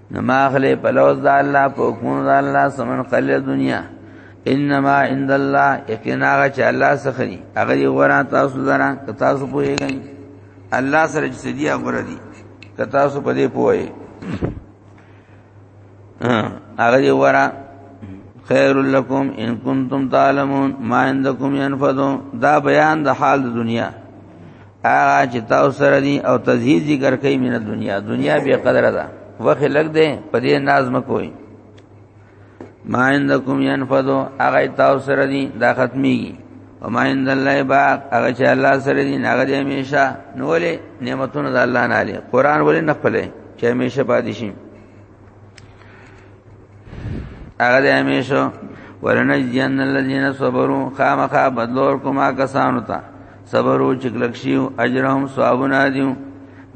نماخله په لوز د الله په حکم د الله سمن قل دنیا انما عند الله یقینا چې الله څخه دی هغه یې غره تاسو درا که تاسو پوهیږئ الله سره چې دی غره دی که تاسو په دې پوهیږئ هغه یې غره خیر لکم ان کنتم تعلمون ما عندکم ينفذون دا بیان د حال د دنیا هغه چې تاسو سره دي او تزهید ذکر کوي مینه دنیا دنیا به قدر ده وخت لګ دې په دې ناز مکوئ ما عندكم ينفذو هغه تاسو سره دي دا ختميږي او ما عند الله باق هغه چې الله سره دي هغه دې همیشه نو له نعمتونو د الله نه علي قران ولې نه خپلې چې همیشه پاتې شي هغه د همیشو ورنجین الذین صبروا خامخا بدلور کوما کسانو ته صبرو چکلکشیو اجرهم ثوابنا دیو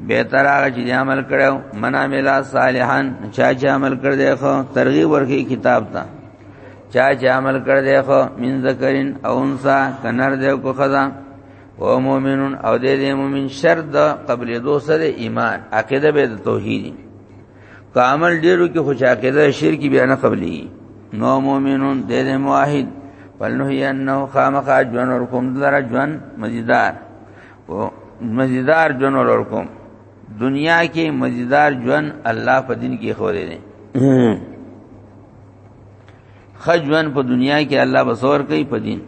به تر هغه چې عمل کړو منا ملا صالحان چا چې عمل کړ دی خو ترغیب ورکی کتاب ته چا چې عمل کړ دی خو من ذکرین او انسا کنر دیو کو خدا او مؤمنون او دې دې مؤمن شرط قبل دوسه ایمان عقیده به توحید که عمل ډیرو کې خو چا کېده شرک بیا نه قبلي نو مؤمنون دې دې موحد فلنه انه خامخ اجوان ورکم در اجوان مزیدار او مزیدار جون ورکم دنیا کې مزیدار جون الله په دین کې خورې دي خجوان په دنیا کې الله بصور کوي په دین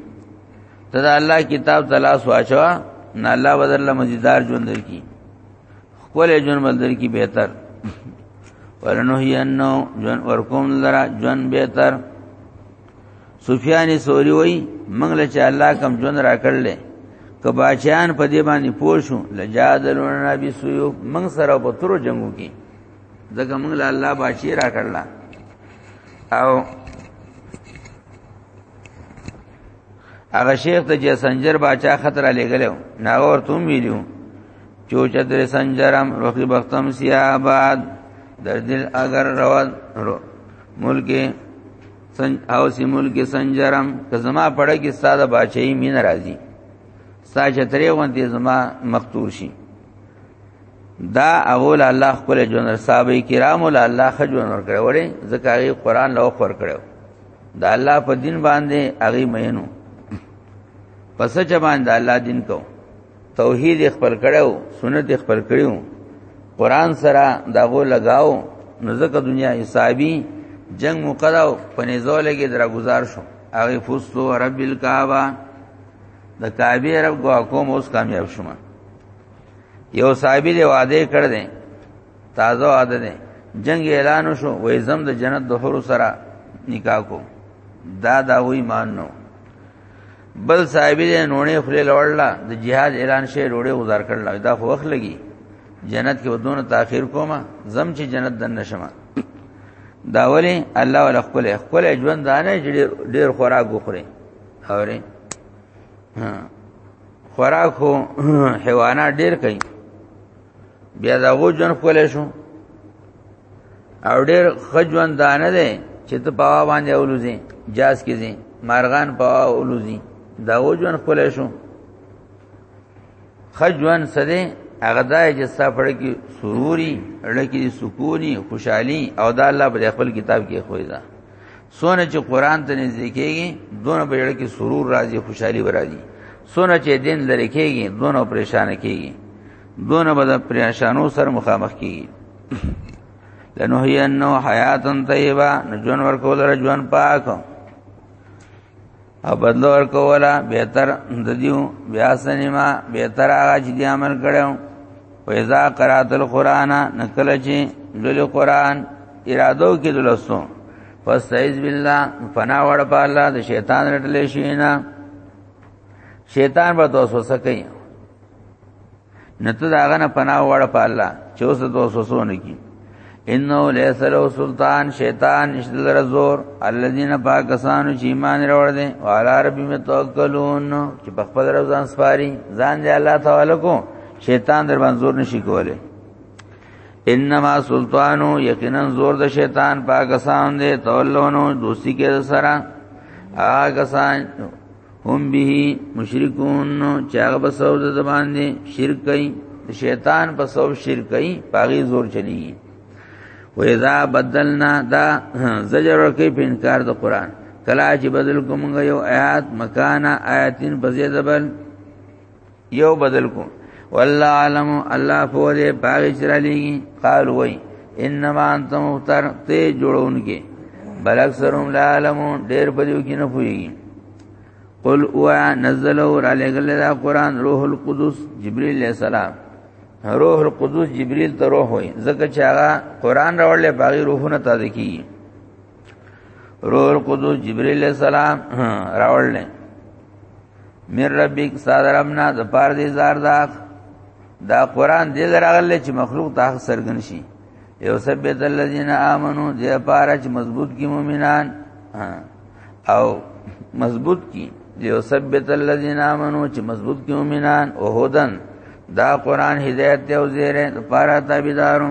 تدا الله کتاب تلاش واچوا نه الله بدل مزیدار جون درکې خپل جون ملدر کی بهتر ولنهینو جون ورکوم لرا جون بهتر سفیان سوری وای منګ له چې الله کم جون را کړل که باچان په دې باندې پوښو لجادلون نبی سیوف منګ سره په تر جنگو کې دغه منګ له الله باچی را کړل او هغه شیخ ته چې سنجر باچا خطر لګلو ناغور توم ویلو چو چتر سنجرم رخی بختم سیاه باد در دل اگر رود رو ملک سن او سی ملک سنجرم که زما پړه کې ساده بچي مين راځي سا چترې وانته زما مختور شي دا اول الله خپل جون صاحب کرام ول الله خجون ور کړو وړي زکاري قران لو خور کړو دا الله په دین باندې اغي مینو پس چ باندې الله دین کو توحید خپل کړو سنت خپل کړو قران سره داغو لگاو نو ځکه دنیا حسابي جنگ مقداو پنيزو لګي درا گزار شو هغه فوستو رب الکعبه د کعبه رب ګوا کوم اوس کامیاب شوم یو صاحب دی وعده کړ دې تازه وعده دې جنگ اعلان شو وې زم د جنت د حور سره نکاح کو دا دا وې مان نو بل صاحب دې نوړې خلې لوړلا د جهاد اعلان شي روړې گزار کړل دا خو وخت لګي جنت کې ودونه تاخير کوما زم چې جنت دن نشما دا ولی الله ولا خپل خپل ژوند دانه ډېر خوراک وخوري اوري خوراک خو حیوانات ډېر کوي بیا دا غو جن کولې شو او ډېر خجوان دانه ده چې ته په باندې اولوزي جاس کیږي مارغان په اولوزي دا غو جن کولې شو خجوان سده هغه دای چې سفر کې سروري لکه سکوني خوشحالي او دا الله په خپل کتاب کې خوې ده سونه چې قران ته نږدې کېږي دونه په اړه کې سرور راځي خوشحالي راځي سونه چې دین لري کېږي دونه پریشان کېږي دونه به د پریشانو سره مخامخ کېږي لنهینو حیاتن طیبه نجون ورکول رجوان پاک او بدل ورکولا بهتر د دیو بیا سنما بهتر هغه چې دی عمل کړو و اذا قرات القرآن نکل چې لول قرآن ارادو کې دلسو فاستعذ بالله فنا وړ په الله د شیطان رټلې شي نه شیطان به توسو سکه نه ته دا غنه پناه وړه په الله چې اوس د وسوسو نه کی انه ليس له سلطان شیطان اشتل رزور الذين پاکسان چې ایمان وروړ دي او علی رب متوکلون چې په خپل رب ځان سپاري ځان دی الله تعالی کو شیطان در باندې زور نشي کوله انما سلطانو یقینا زور د شیطان پاکسان دی تولونو دوسی کې سره آګسان هم به مشرکون چاغه په سبب د باندې شرک کوي شیطان په سبب شرک کوي پاغي زور چلی و اذا بدلنا دا زجر کوي په انکار د قران کلا چې بدل کومږه یو آیات مکان آیاتین بزیدبل یو بدل کو والله علم الله په دې باغ چرالېږي قال وای انما انت مختار ته جوړونکې بل اکثرهم لا علمون ډېر په دې کې نه پوهیږي قل او نزلو را لګل دا قران روح القدس جبريل عليه السلام روح القدس جبريل ته روح وي ځکه چې هغه قران راوړل باغی روحونه تازه کیږي روح القدس جبريل عليه السلام راوړل مر ربک صادرمنا د پار دې زار دا دا قران دې راغله چې مخلوق ته حق سرګن شي یو سبت الذين امنو دې پار چې مضبوط کی مؤمنان او مضبوط کی یو سبت الذين امنو چې مضبوط کی مؤمنان او هدن دا قران هدایت ته او زیره د پار تابعدارو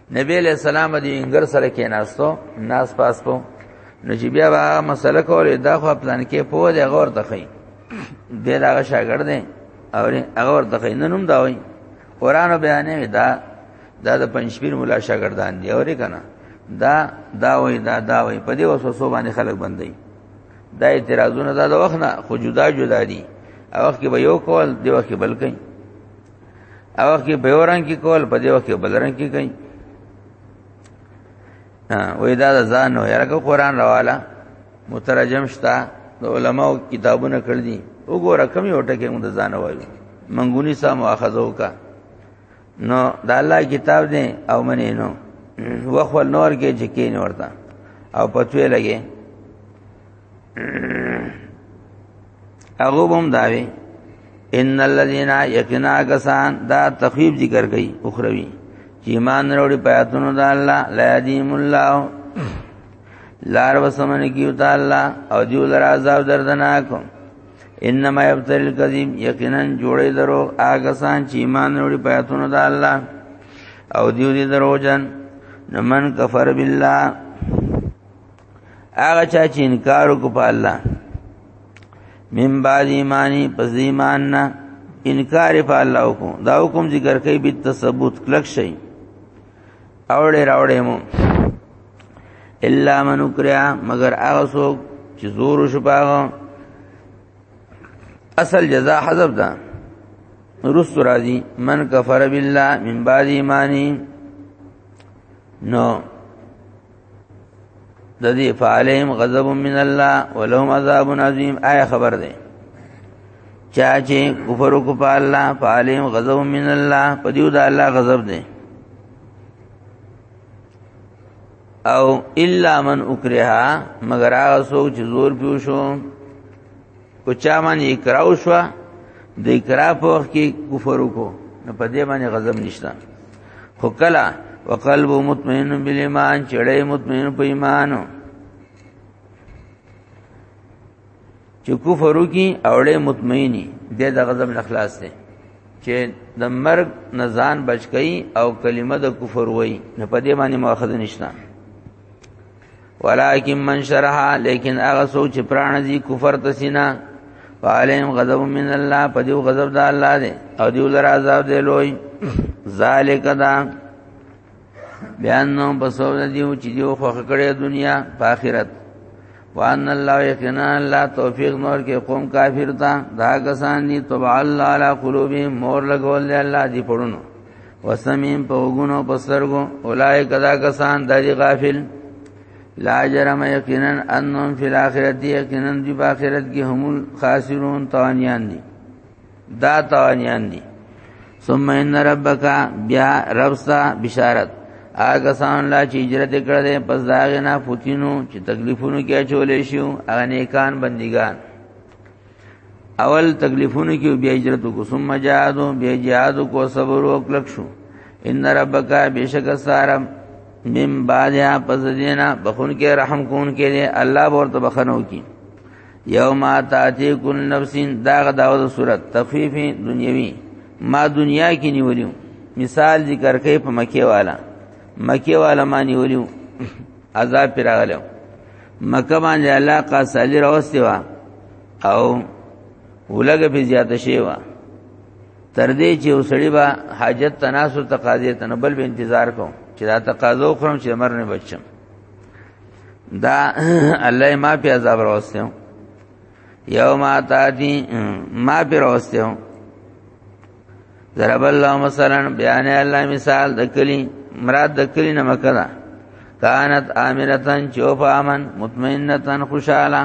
نبی علیہ السلام دی انګر سره کې ناستو ناس پاس په نو چې بیا هغه مسله کولې دا خو پلان کې په دې غور تخې دې دا شاګرد دی او هغه ورته خې نن هم دا وایي قران بیانې دا دا د پنځپیر مولا شاګردان دی اورې کنه دا دا وایي دا دا وایي په دې وسوسو باندې خلک بندي دا اعتراضونه دا د وخت نه خو جدا جدا دي او وخت کې به یو کول دی وخت کې بل کوي او وخت کې په وران کې کول په دې وخت کې بل رنګ کې کوي وې دا ځان نو یاره قرآن راواله مترجم شتا د علماو کتابونه کړ دي وګوره کمی وټه کې موږ ځان وایو منګونی سم اخذو کا نو د الله کتاب دی او منې نو وخل نور کې جکې نه ورته او پتوې لګي هغه هم داوي ان الذين يقنا غسان دا تخفیف ذکر کړي اخروی چې ایمان وروړي پیاتونو د الله لا دیم الله لار وسمن کیو تعالی او دیو لرا عذاب دردناک انما یبتل الکذب یقینا جوړې درو هغه سان چې ایمان وروړي پیاتونو د الله او دیو دې دروژن نمن کفر بالله هغه چا چې انکار وکړ په الله من بعد ایمانی پس ایمان نه انکار په الله وکړو دا حکم ذکر کوي به تثبوت کلک شي اوړې راوړې مو الا من کریا مگر هغه څوک چې زور شپاغه اصل جزاء حذف ده رست راضی من کفر بالله من بعد ایمانی نو د دې فعلهم غضب من الله ولهم عذاب عظیم آی خبر ده چا چې کفر وکړ په الله فعلهم غضب من الله په دیو د الله غضب ده او الا من اکرها مگر هغه څوک چې زور پیو شو کو چا باندې اقرا وشو د اقرا په وخت کې کفر وکړو نو په دې باندې غضب نشته خو کلا وقلب مطمئن بالایمان چړې مطمئن په ایمانو چې کفر وکي اوړې مطمئني د د غضب نه خلاص دي چې د مرګ نزان بچ کئ او کلمه د کفر وای نه په دې باندې مؤاخذه نشته ولكن من شرها لیکن هغه سوچ پران دي کفر تسینا فعلیم غضب من الله په دیو غضب د الله دی او دیو لر عذاب دی لوی ذالک دا بیان نو بسو دیو چې دیو خو کړه دنیا په آخرت وان الله یقینا الله توفیق نور کې قوم کافر تا دا کسان دي تبع الله علی قلوبهم مور لګول دی الله دی پړونو وسمیم په وګونو په سترګو اولای کدا کسان د دې غافل لا جرم یقینا انهم فی الاخرت یقینا دی په اخرت کې هم خاسرون توانیان دي دا توانیان دي ثم ان ربک بیا ربستا بشارت هغه سان لا چې هجرت کړ دې پس داغه نه فوتینو چې تکلیفونو کې چولې شو هغه نیکان بندگان اول تکلیفونه کې بیا هجرت کو ثم جهاد بیا جهاد کو صبر او کلک شو ان ربک بشک سارم من بعد پس دینا بخون کې رحم کون کې دی الله ورته بخنو کی یوم تاتی کل نفسین داغ داود صورت تخفیف دنیوی ما دنیا کې نیولیو مثال ذکر کوي په مکه والا مکه والا ما نیولیو عذاب پر راغلو مکه باندې الله کا سالی راوستي وا او ولګ په زیات شي وا تر دې چې وسړي با حاجت تناسو تقاضې تنبل به انتظار کوم چې دا تقاضو خورم چې مر نه بچم دا الله ما په عذاب راوستم یوم اتاتی ما په راوستم ضرب الله مثلا بیان الله مثال د کلی مراد د کلی نه مکدا کانت امرتن چوف امن مطمئنتن خوشاله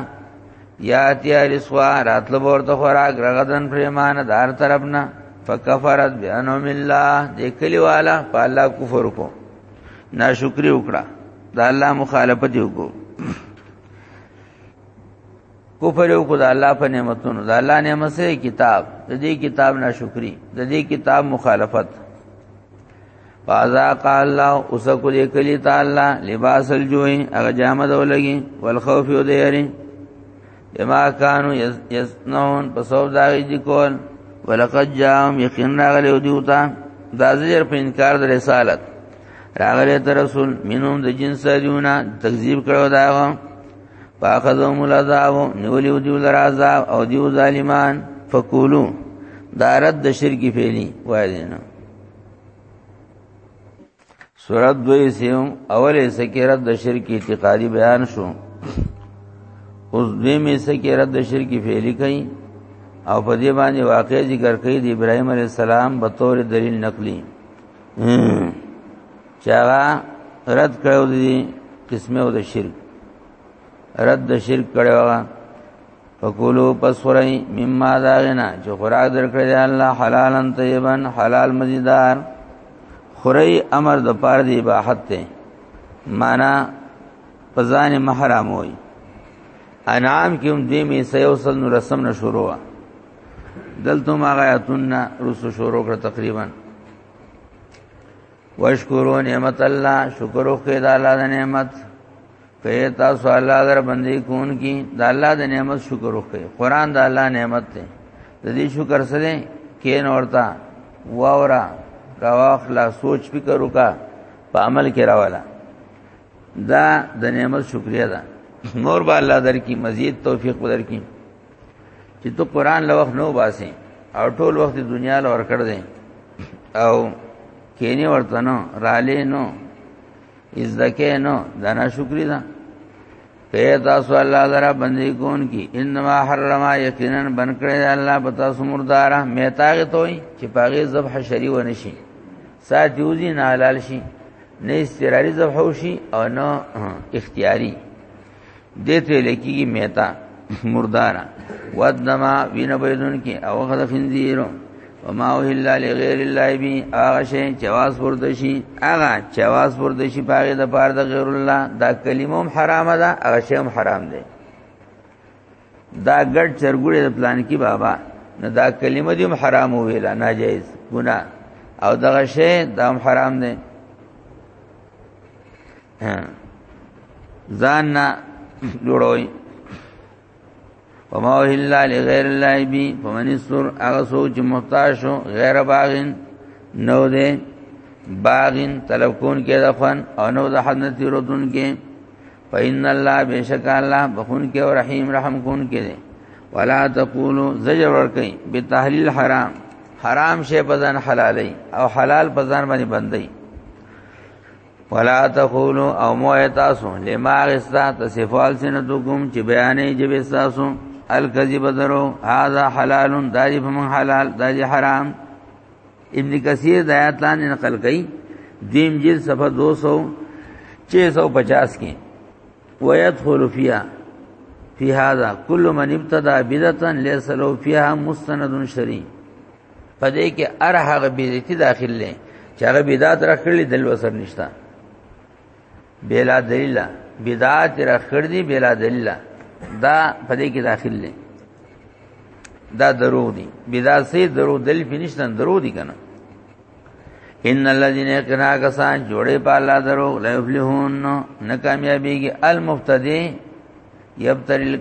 یاتی رسوا راتل ورته خوراک رغدن پریمان دار طرفنا فکفرت بانم الله د کلی والا په الله کفر کو ناشکری وکړه د الله مخالفت وکړه کفر یو خدای الله په نعمتونو د الله نعمت سره کتاب د دې کتاب ناشکری د دې کتاب مخالفت فازاق الله اوسکو دې کلی تعالی لباس الجوع هغه جامه دولګي والخوف وديري بما كانوا يصنعون پسوب داغي دي کول ولقد جاءهم يقين راغلي وديوتا دا زیر په انکار د رسالت راغلي تر رسول منهم د جنس دیونه تکذیب کړو داغه فاخذهم العذاب نولیو دیو لر عذاب او دیو ظالمان فقولو دا رد د شرکی فعلی وای دینا سورت دوی سیوم اول سکی رد د شرکی اعتقادی بیان شو اوس دوی می سکی رد د شرکی فعلی کئ او په دې باندې واقع ذکر کړي د ابراهيم عليه السلام به تور دلیل نقلي چې هغه رد کړو دي قسمه او د شرک رد د شرک کړو هغه فقولو پس خورای مما داغنا چې خوراک درکړی دی الله حلالا طیبا حلال مزیدار خورای امر د پاره دی باحت ته معنا پزان محرم وای انعام کې هم دې می سيوصل نو رسم نه شروع دلته ما غیاتن رسو شروع کړ تقریبا واشکرو نعمت الله شکر وکړئ د الله د نعمت کئ تاسو الله در باندې کون کی د الله د نعمت شکر وکړئ قران د الله نعمت دی د دې شکر سره کین ورتا واورا راواخلا سوچ فکر وکا په عمل کې راواله دا د نعمت شکریا ده نور به الله درکې مزید توفیق درکې چې ته قران له وخت نو باسي او ټول وخت دنیا له ور کړ دې او کینی ورته نو رالې نو از دکې نو دنا شکرې ده کیا تاسو الله درا بندي کون کی انما حرم یقینا بن کړی الله پتا سمردارا میتاغ توي چې پاغه ذبح شری و نشي سات یوزی نه حلال شي نه استراری ذبح شي او نه اختیاري دته لکیږي میتا مردارا ودما وین بيدون کې او غد خنزیرو وما هو الا لغیر الله بی هغه شی چواز ورته شي هغه چواز ورته شي پاره د پاره د غیر الله دا کلمه هم حرام ده هغه شی هم حرام ده دا ګډ چرګوړي د پلان کې بابا نه دا کلمه دې هم حرام ویلا ناجایز ګناه او دغه شی دا هم حرام ده ځان نه جوړوي وما الا لغیر الله بی فمن سر هغه سوچ محتاج شو غیر باغین نو دې باغین طلب کون کې د خوان او نو د حضرت رودن کې فإن الله بشک الله بخون کې او رحیم رحم کون کې دې ولا تقولوا زجر ور کوي بتحلیل حرام حرام شی په ځان حلالي او حلال په ځان باندې بندي ولا تقولو او مو تاسو لما غستا تصفال سنتکم چې بیانې جبې تاسو الکذب درو هاذا حلال دای په من حلال دای حرام ابن کثیر د آیات لاندې نقل کړي دیم جل صفحه 200 650 کې ويدخل فيها في هذا كل من ابتدى بدعه ليس له فيها مستند شرعي په دې کې ار هغه بیزتی داخل لې چې هغه بدعت راخړلې دل وسر نشتا بلا دلیل بدعت راخړ دي بلا دلیل دا په دې کې داخل لې دا درو دي بدعت سي درو دل فنشتن درو دي کنه ان الذين يقنا کسان جوړې په الله درو لا يفلحون نه کامیابیږي المفتدی یبتل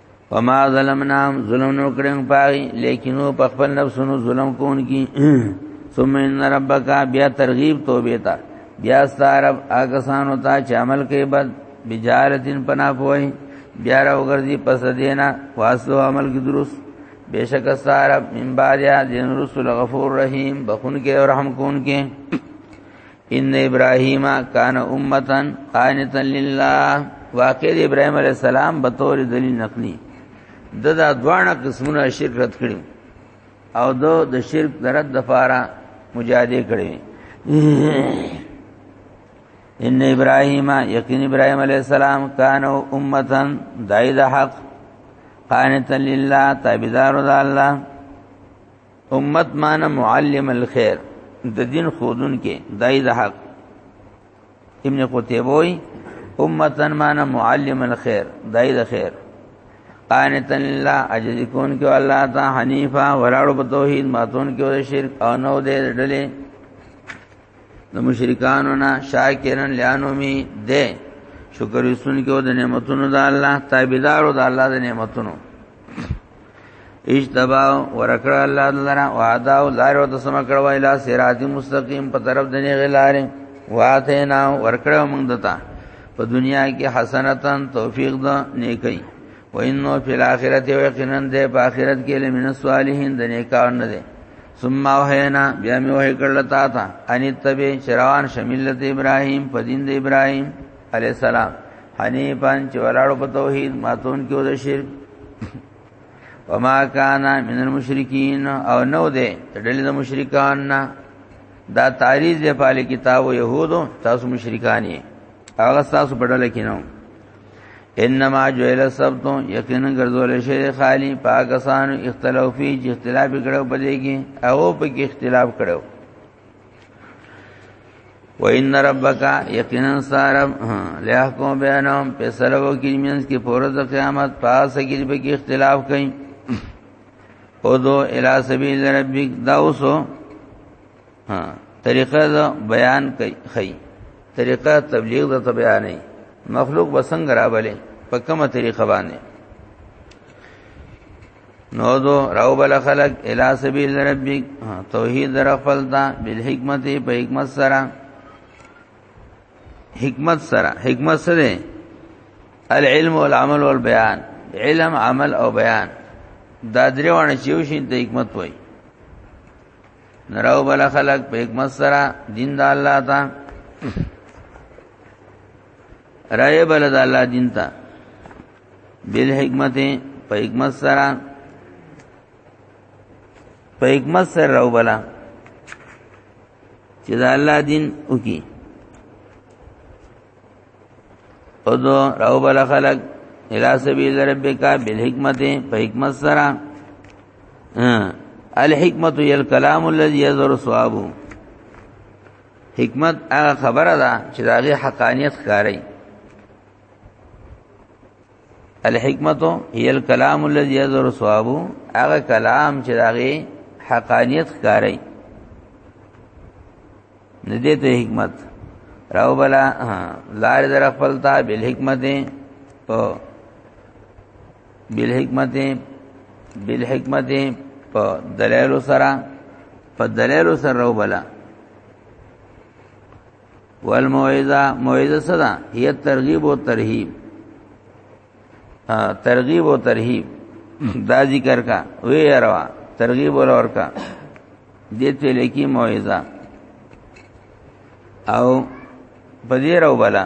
وما ظلمناهم ظلم نو کړم پای لیکنو په خپل نفسونو ظلم کون کی ثم ان ربک بیا ترغیب توبه تا بیا ستارب آکسان ہوتا چې عمل کې بد بجارتین پنا پوي بیا راو ګرځي پس دینا واسو عمل کې درست بیشک ستارب من بعد دین رسول غفور رحیم بخون کې او رحم کون کې ان ابراهیم کان امتا قانتا لله واقع ابراهیم علیہ السلام به تور دلیل نقلی د دا دوانه قسمونه شرک رد کړي او دو د شرک درد د فاره مجاهده کړي ان ابراهیم یقین ابراهیم علیہ السلام کان امتا دای د حق قانتا لله تابعدار د الله امت معنی معلم الخير د دین خودون کې دای د حق ابن قتیبه وی امتن معنی معلم الخير دای د خیر قانتن الله عجز کون کې الله تا حنیفا ولاړو په توحید ماتون کې ور شرک او نو دې ډلې د مشرکانو نه شاکرن لانو می دې شکر یې سن کې د نعمتونو د الله تابعدارو د الله د نعمتونو اجتبا ورکړه الله لرا وعدا او لار او تسمه کړو اله صراط مستقیم په طرف د نه غلارې واته نا ورکړه موږ دتا په دنیا کې حسنتن توفیق ده نیکي و انه فی الاخرته یقینا ده په اخرت کې لمن الصالحین د نیکان نه ده ثم وهینا بیا می وه کړل تا تا ان تبع شروان شملت ابراهیم په دین د ابراهیم علی السلام حنیفان چې ولاړو په توحید ماتون کې د شرک وما کان من المشرکین او نو دې ډلې د مشرکان نه دا تعریض دی په کتاب او يهودو تاسو مشرکان یې هغه تاسو په ډله کې نه انما جویل سبت یقینا ګرځول شي خالی پاکستان اختلافي اختلاف کړو پدې کې او په کې اختلاف کړو و ان ربک یقینا سارب لیحکم بینهم فیصله وکړي مینس کې پورز قیامت پاس کې به کې اختلاف کړي او دو الی سبیل ربک دا اوسو ها طریقه دا بیان کوي خي طریقه تبلیغ دا ته بیان نه مخلوق بسنګ راولې په کومه طریقه باندې نو دو راو بل خلق الی سبیل ربک توحید در خپل تا بالحکمت په حکمت سره حکمت سره حکمت سره العلم والعمل والبيان علم عمل او بیان دا دریوانه چې وشي د حکمت وای نراو بل خلق په حکمت سره دین د الله تا رای بل د الله دین تا بل حکمت په حکمت سره په حکمت سره راو بلا چې دا الله دین وکي او دو راو بلا خلق الى سبیل ربک بالحکمت په حکمت سره الحکمت یل کلام الذي يظهر صوابه حکمت هغه خبره ده چې داغه حقانیت ښکاري الحکمت هی الکلام الذي يظهر صوابو هغه کلام چې داغه حقانیت ښکاري ندې ته حکمت راو بلا لار در خپلتا بل حکمت په بل حکمت بل حکمت په دلایل سره په دلایل سره راو بلا والموعظه موعظه صدا هي ترغیب او ترهیب ترغیب او ترهیب دا ذکر کا وی اروا ترغیب ور ور کا دته لکی موعظه او پدیر او بلا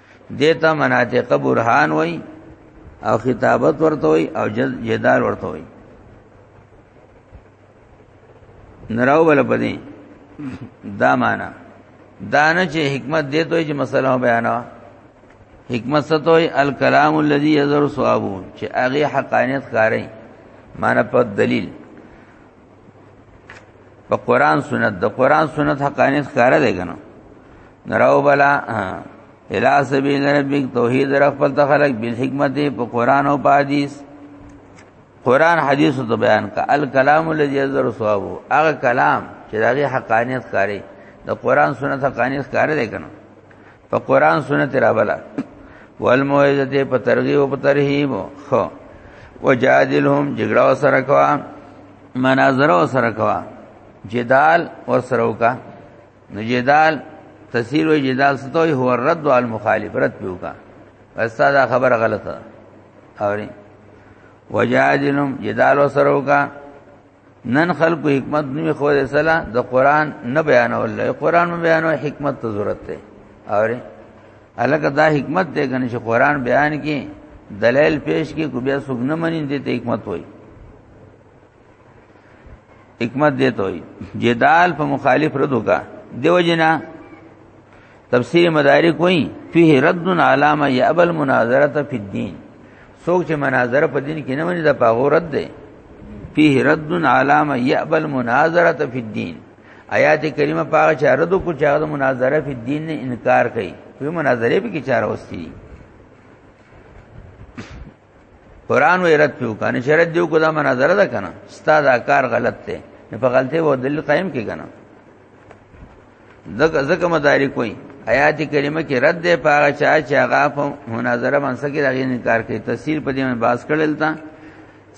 دیتا مناطق برهان وای او خطابت ورته وای او جدال ورته وای نراو بل پدې دا معنا دانه چې حکمت دې ته چې مسله بیانوا حکمت ستوي الکلام الذي يذر صوابو چې هغه حقانيت کاري معنا په دلیل په قران سنت د قران سنت حقانیت کار دی کنه نراو بلا الا سبیل ربک توحید رب پر تخلق بالحکمت په قران او حدیث قران حدیث ته بیان کا الکلام الذی یذر ثواب هغه کلام چې دغه حقانیت کاری د قران سنت حقانیت کار دی کنه په قران سنت راولا والموعظه په ترغیب او په ترهیب خو وجادلهم جګړه وسره کوا مناظره وسره کوا جدال وسره وکا نو جدال تسیر و جدال ستوي هو رد على المخالف رد پیوکا استاد خبره غلطه اوري وجادلهم جدال وسره وکا نن خلکو حکمت نوې خو دې سره د قران نه بیانول له قران مې بیانو حکمت ته ضرورت ده اوره الکه دا حکمت دې کنه چې قران بیان کې دلیل پیش کې کو بیا څوک نه منین دې ته حکمت وای حکمت دې ته وای جدال په مخالف ردو کا دیو جنا تفسیر مدارک وایي فيه رد علامه يقبل مناظره فی الدين څوک چې مناظره په دین کې نه مني دا پاغو رد دی فيه رد علامه يقبل مناظره فی الدين آیات کریمه پاغه چې رد کو چې هغه مناظره فی الدين نه انکار کوي په مناظره به کې چاره وستي قران وی رد پیو کنه چې رد دیو کو دا مناظره ده کنه ستا دا کار غلط دی نه په غلطه و دلیل قائم کې کنه ځکه ځکه مدارک کوي آیات کریمه کې رد دی پاغه چا چې هغه په مناظره باندې سکه دغه انکار کوي تفسیر په دې باندې باس کړل تا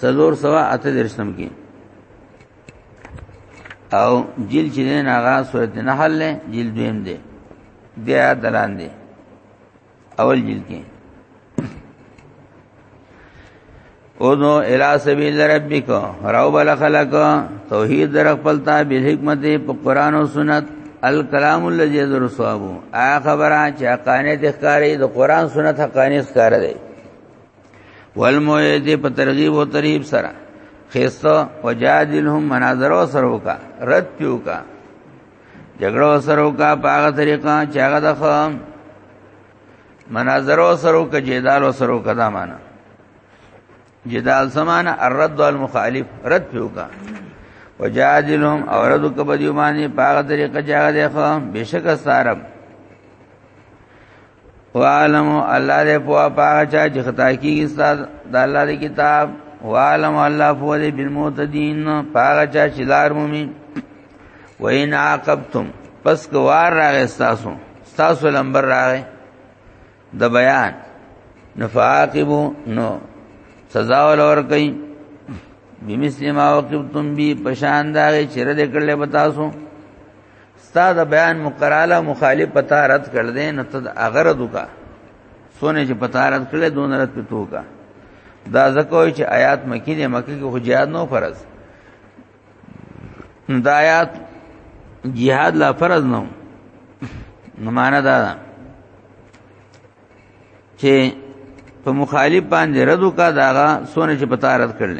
څلور سوا اته درشم کې او جیل چې نه هغه سورته نحل جیل دویم دی بیا دلان دی اول جلد کې اودو الى سبیل ربک راو بل خلق توحید در خپل تا به حکمت په قران او سنت الکلام الذی یذر صواب ا خبره چې حقانه د ښکاری د قران سنت حقانه ښکار دی والموید په ترغیب او ترهیب سره خیستا وجادلهم مناظر او سروکا رد پیوکا جګړه وسره وکا په هغه طریقه چې هغه د خام مناظره وسره وکا جدال وسره وکا دا معنا جدال سمانا الرد والمخالف رد پیوکا وجادلهم او رد کبدیو باندې په هغه طریقه چې هغه د خام بشک سارم وعلم الله دې په پاګه چا چې خطا کیږي استاد د الله دې کتاب وعلم الله په دې بالمعتدین پاګه چا چې لار مومي وین عاقبتم پس کوار راغې تاسو تاسو لمبر راغې د بیان نفاقبو نو سزا ولور کوي بمثل ما وقفتم بی پشان داغی چرا دکڑلے بتاسو ستا د بیان مقراله مخالف پتا رد کړ دې نو ته اگر دوکا سونه چې پتا رد کړل دون رد پتو کا دا زکوې چې آیات مکی دې مکی کې خو jihad نو فرض دا آیات jihad لا فرض نو نو معنا دا چې په مخالف باندې رد وکا داغه سونه چې پتا رد کړل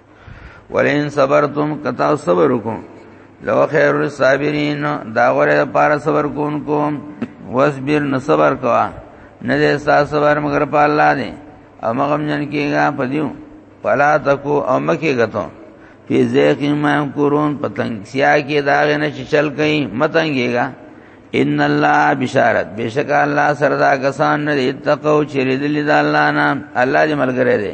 ولئن صبرتم کتا صبر وکم لو خیر الصابرین دا غره لپاره صبر کوونکو واصبر نو صبر کوا نه دې ستا صبر مگر په الله دې او مغم جن کېږي په دیو فلا تکو او مکه غتو فی ذیق ما قرون پتنګ سیا کې داغ نه چل کئ متنګېګا ان الله بشارت بشک الله سردا کسان نه اتقو چې ردل د الله نه الله دې ملګری دی